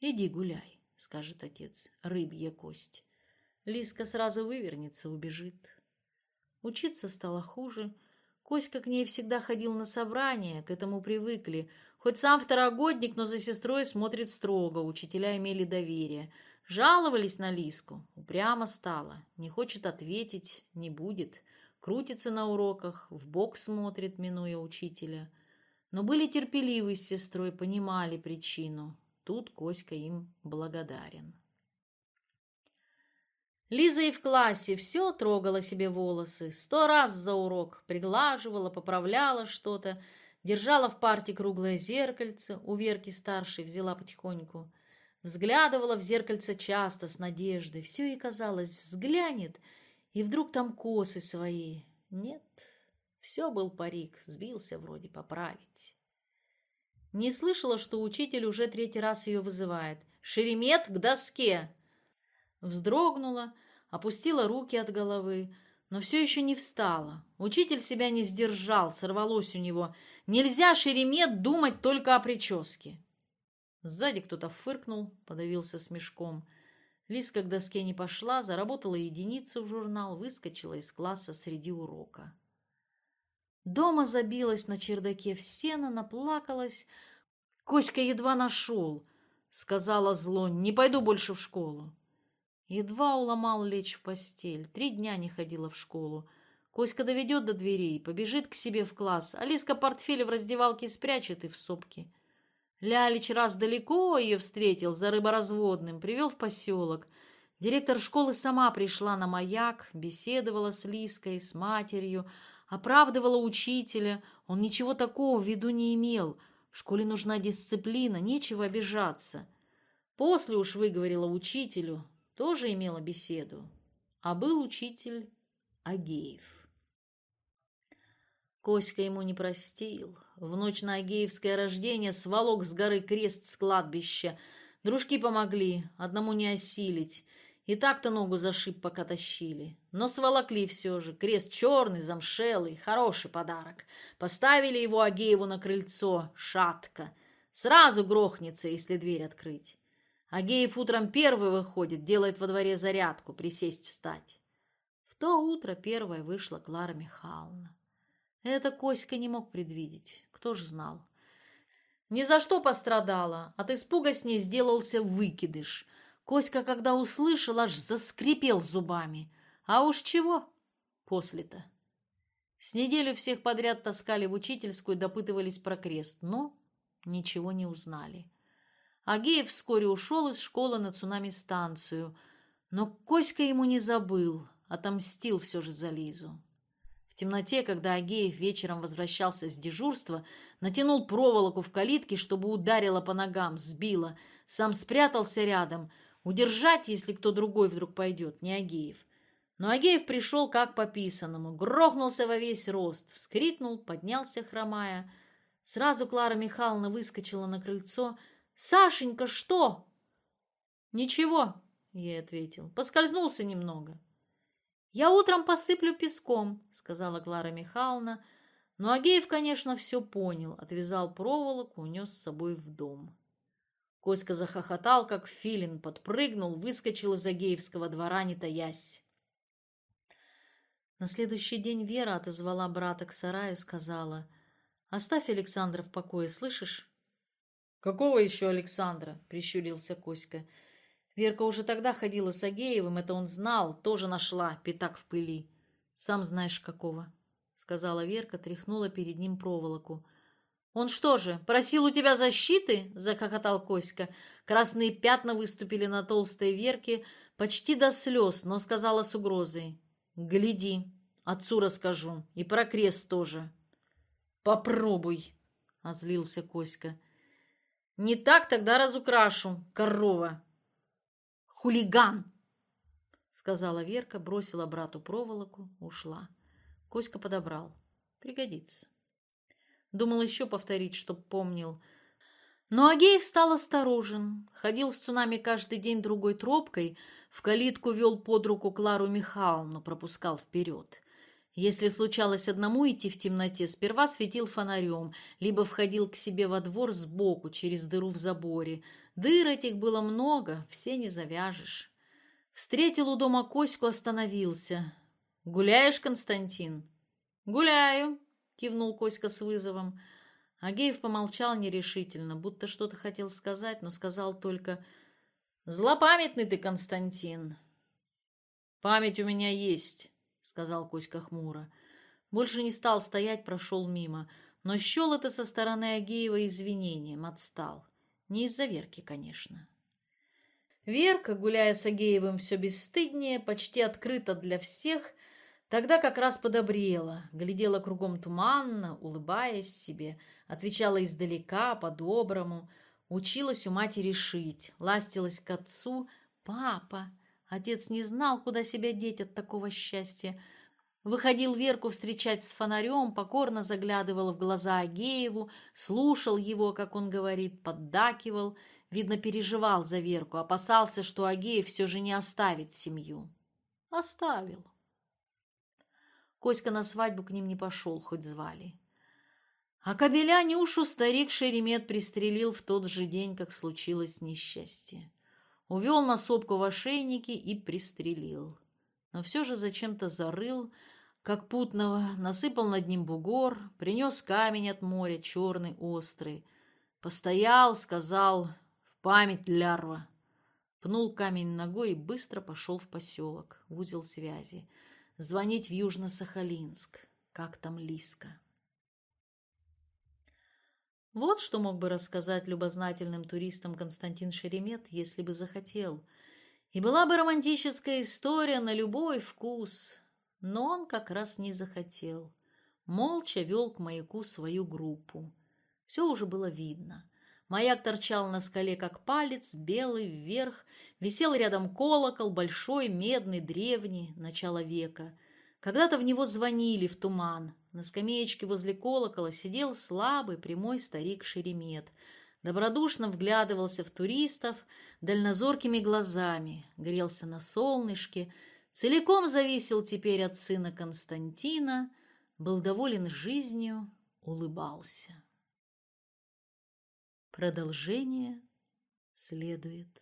«Иди гуляй», — скажет отец, — «рыбья кость». Лиска сразу вывернется, убежит. Учиться стало хуже. Коська к ней всегда ходил на собрания, к этому привыкли — Хоть сам второгодник, но за сестрой смотрит строго, учителя имели доверие. Жаловались на Лиску, упрямо стала, не хочет ответить, не будет. Крутится на уроках, в бок смотрит, минуя учителя но были терпеливы с сестрой, понимали причину. Тут Коська им благодарен. Лиза и в классе все трогала себе волосы, сто раз за урок приглаживала, поправляла что-то, держала в парте круглое зеркальце, у Верки старшей взяла потихоньку. Взглядывала в зеркальце часто, с надеждой. Все и казалось, взглянет, и вдруг там косы свои. Нет, все был парик, сбился вроде поправить. Не слышала, что учитель уже третий раз ее вызывает. «Шеремет к доске!» Вздрогнула, опустила руки от головы, но все еще не встала. Учитель себя не сдержал, сорвалось у него – «Нельзя, Шеремет, думать только о прическе!» Сзади кто-то фыркнул, подавился смешком. Лиска к доске не пошла, заработала единицу в журнал, выскочила из класса среди урока. Дома забилась на чердаке в сено, наплакалась. Коська едва нашел, сказала зло, не пойду больше в школу. Едва уломал лечь в постель, три дня не ходила в школу. Коська доведет до дверей, побежит к себе в класс. Алиска портфель в раздевалке спрячет и в сопке. Лялич раз далеко ее встретил за рыборазводным, привел в поселок. Директор школы сама пришла на маяк, беседовала с Лиской, с матерью, оправдывала учителя. Он ничего такого в виду не имел. В школе нужна дисциплина, нечего обижаться. После уж выговорила учителю, тоже имела беседу. А был учитель Агеев. Коська ему не простил. В ночь на Агеевское рождение сволок с горы крест с кладбища. Дружки помогли, одному не осилить. И так-то ногу зашиб, пока тащили. Но сволокли все же. Крест черный, замшелый, хороший подарок. Поставили его Агееву на крыльцо. Шатко. Сразу грохнется, если дверь открыть. Агеев утром первый выходит, делает во дворе зарядку, присесть встать. В то утро первая вышла Клара Михайловна. Это Коська не мог предвидеть. Кто ж знал? Ни за что пострадала. От испуга с ней сделался выкидыш. Коська, когда услышал, аж заскрипел зубами. А уж чего после-то? С неделю всех подряд таскали в учительскую, допытывались про крест, но ничего не узнали. Агеев вскоре ушел из школы на цунами-станцию, но Коська ему не забыл, отомстил все же за Лизу. В темноте, когда Агеев вечером возвращался с дежурства, натянул проволоку в калитке, чтобы ударило по ногам, сбило, сам спрятался рядом, удержать, если кто другой вдруг пойдет, не Агеев. Но Агеев пришел как по писанному, грохнулся во весь рост, вскрикнул, поднялся, хромая. Сразу Клара Михайловна выскочила на крыльцо. «Сашенька, что?» «Ничего», — ей ответил, — «поскользнулся немного». «Я утром посыплю песком», — сказала Клара Михайловна. Но Агеев, конечно, все понял, отвязал проволоку, унес с собой в дом. Коська захохотал, как филин, подпрыгнул, выскочил из Агеевского двора, не таясь. На следующий день Вера отозвала брата к сараю, сказала, «Оставь Александра в покое, слышишь?» «Какого еще Александра?» — прищурился Коська. Верка уже тогда ходила с Агеевым, это он знал, тоже нашла пятак в пыли. «Сам знаешь, какого», — сказала Верка, тряхнула перед ним проволоку. «Он что же, просил у тебя защиты?» – захохотал Коська. Красные пятна выступили на толстой Верке почти до слез, но сказала с угрозой. «Гляди, отцу расскажу, и про крест тоже». «Попробуй», – озлился Коська. «Не так тогда разукрашу, корова», хулиган!» Сказала Верка, бросила брату проволоку, ушла. Коська подобрал. Пригодится. Думал еще повторить, чтоб помнил. Но Агеев стал осторожен. Ходил с цунами каждый день другой тропкой, в калитку вел под руку Клару Михайловну, пропускал вперед. Если случалось одному идти в темноте, сперва светил фонарем, либо входил к себе во двор сбоку, через дыру в заборе – дыр этих было много, все не завяжешь. Встретил у дома Коську, остановился. «Гуляешь, Константин?» «Гуляю», — кивнул Коська с вызовом. Агеев помолчал нерешительно, будто что-то хотел сказать, но сказал только «Злопамятный ты, Константин!» «Память у меня есть», — сказал Коська хмуро. Больше не стал стоять, прошел мимо, но щел это со стороны Агеева извинением, отстал не из-за Верки, конечно. Верка, гуляя с Агеевым все бесстыднее, почти открыто для всех, тогда как раз подобрела, глядела кругом туманно, улыбаясь себе, отвечала издалека, по-доброму, училась у матери шить, ластилась к отцу «Папа!» Отец не знал, куда себя деть от такого счастья, Выходил Верку встречать с фонарем, покорно заглядывал в глаза Агееву, слушал его, как он говорит, поддакивал. Видно, переживал за Верку, опасался, что Агеев все же не оставит семью. Оставил. Коська на свадьбу к ним не пошел, хоть звали. А кобеля Нюшу старик Шеремет пристрелил в тот же день, как случилось несчастье. Увел на сопку в ошейнике и пристрелил. Но все же зачем-то зарыл, как путного, насыпал над ним бугор, принес камень от моря, черный, острый. Постоял, сказал, в память лярва. Пнул камень ногой и быстро пошел в поселок, в узел связи. Звонить в Южно-Сахалинск. Как там Лиска? Вот что мог бы рассказать любознательным туристам Константин Шеремет, если бы захотел. И была бы романтическая история на любой вкус, но он как раз не захотел. Молча вел к маяку свою группу. Все уже было видно. Маяк торчал на скале, как палец, белый вверх. Висел рядом колокол, большой, медный, древний, начало века. Когда-то в него звонили в туман. На скамеечке возле колокола сидел слабый, прямой старик Шеремет. Добродушно вглядывался в туристов дальнозоркими глазами, грелся на солнышке, Целиком зависел теперь от сына Константина, был доволен жизнью, улыбался. Продолжение следует.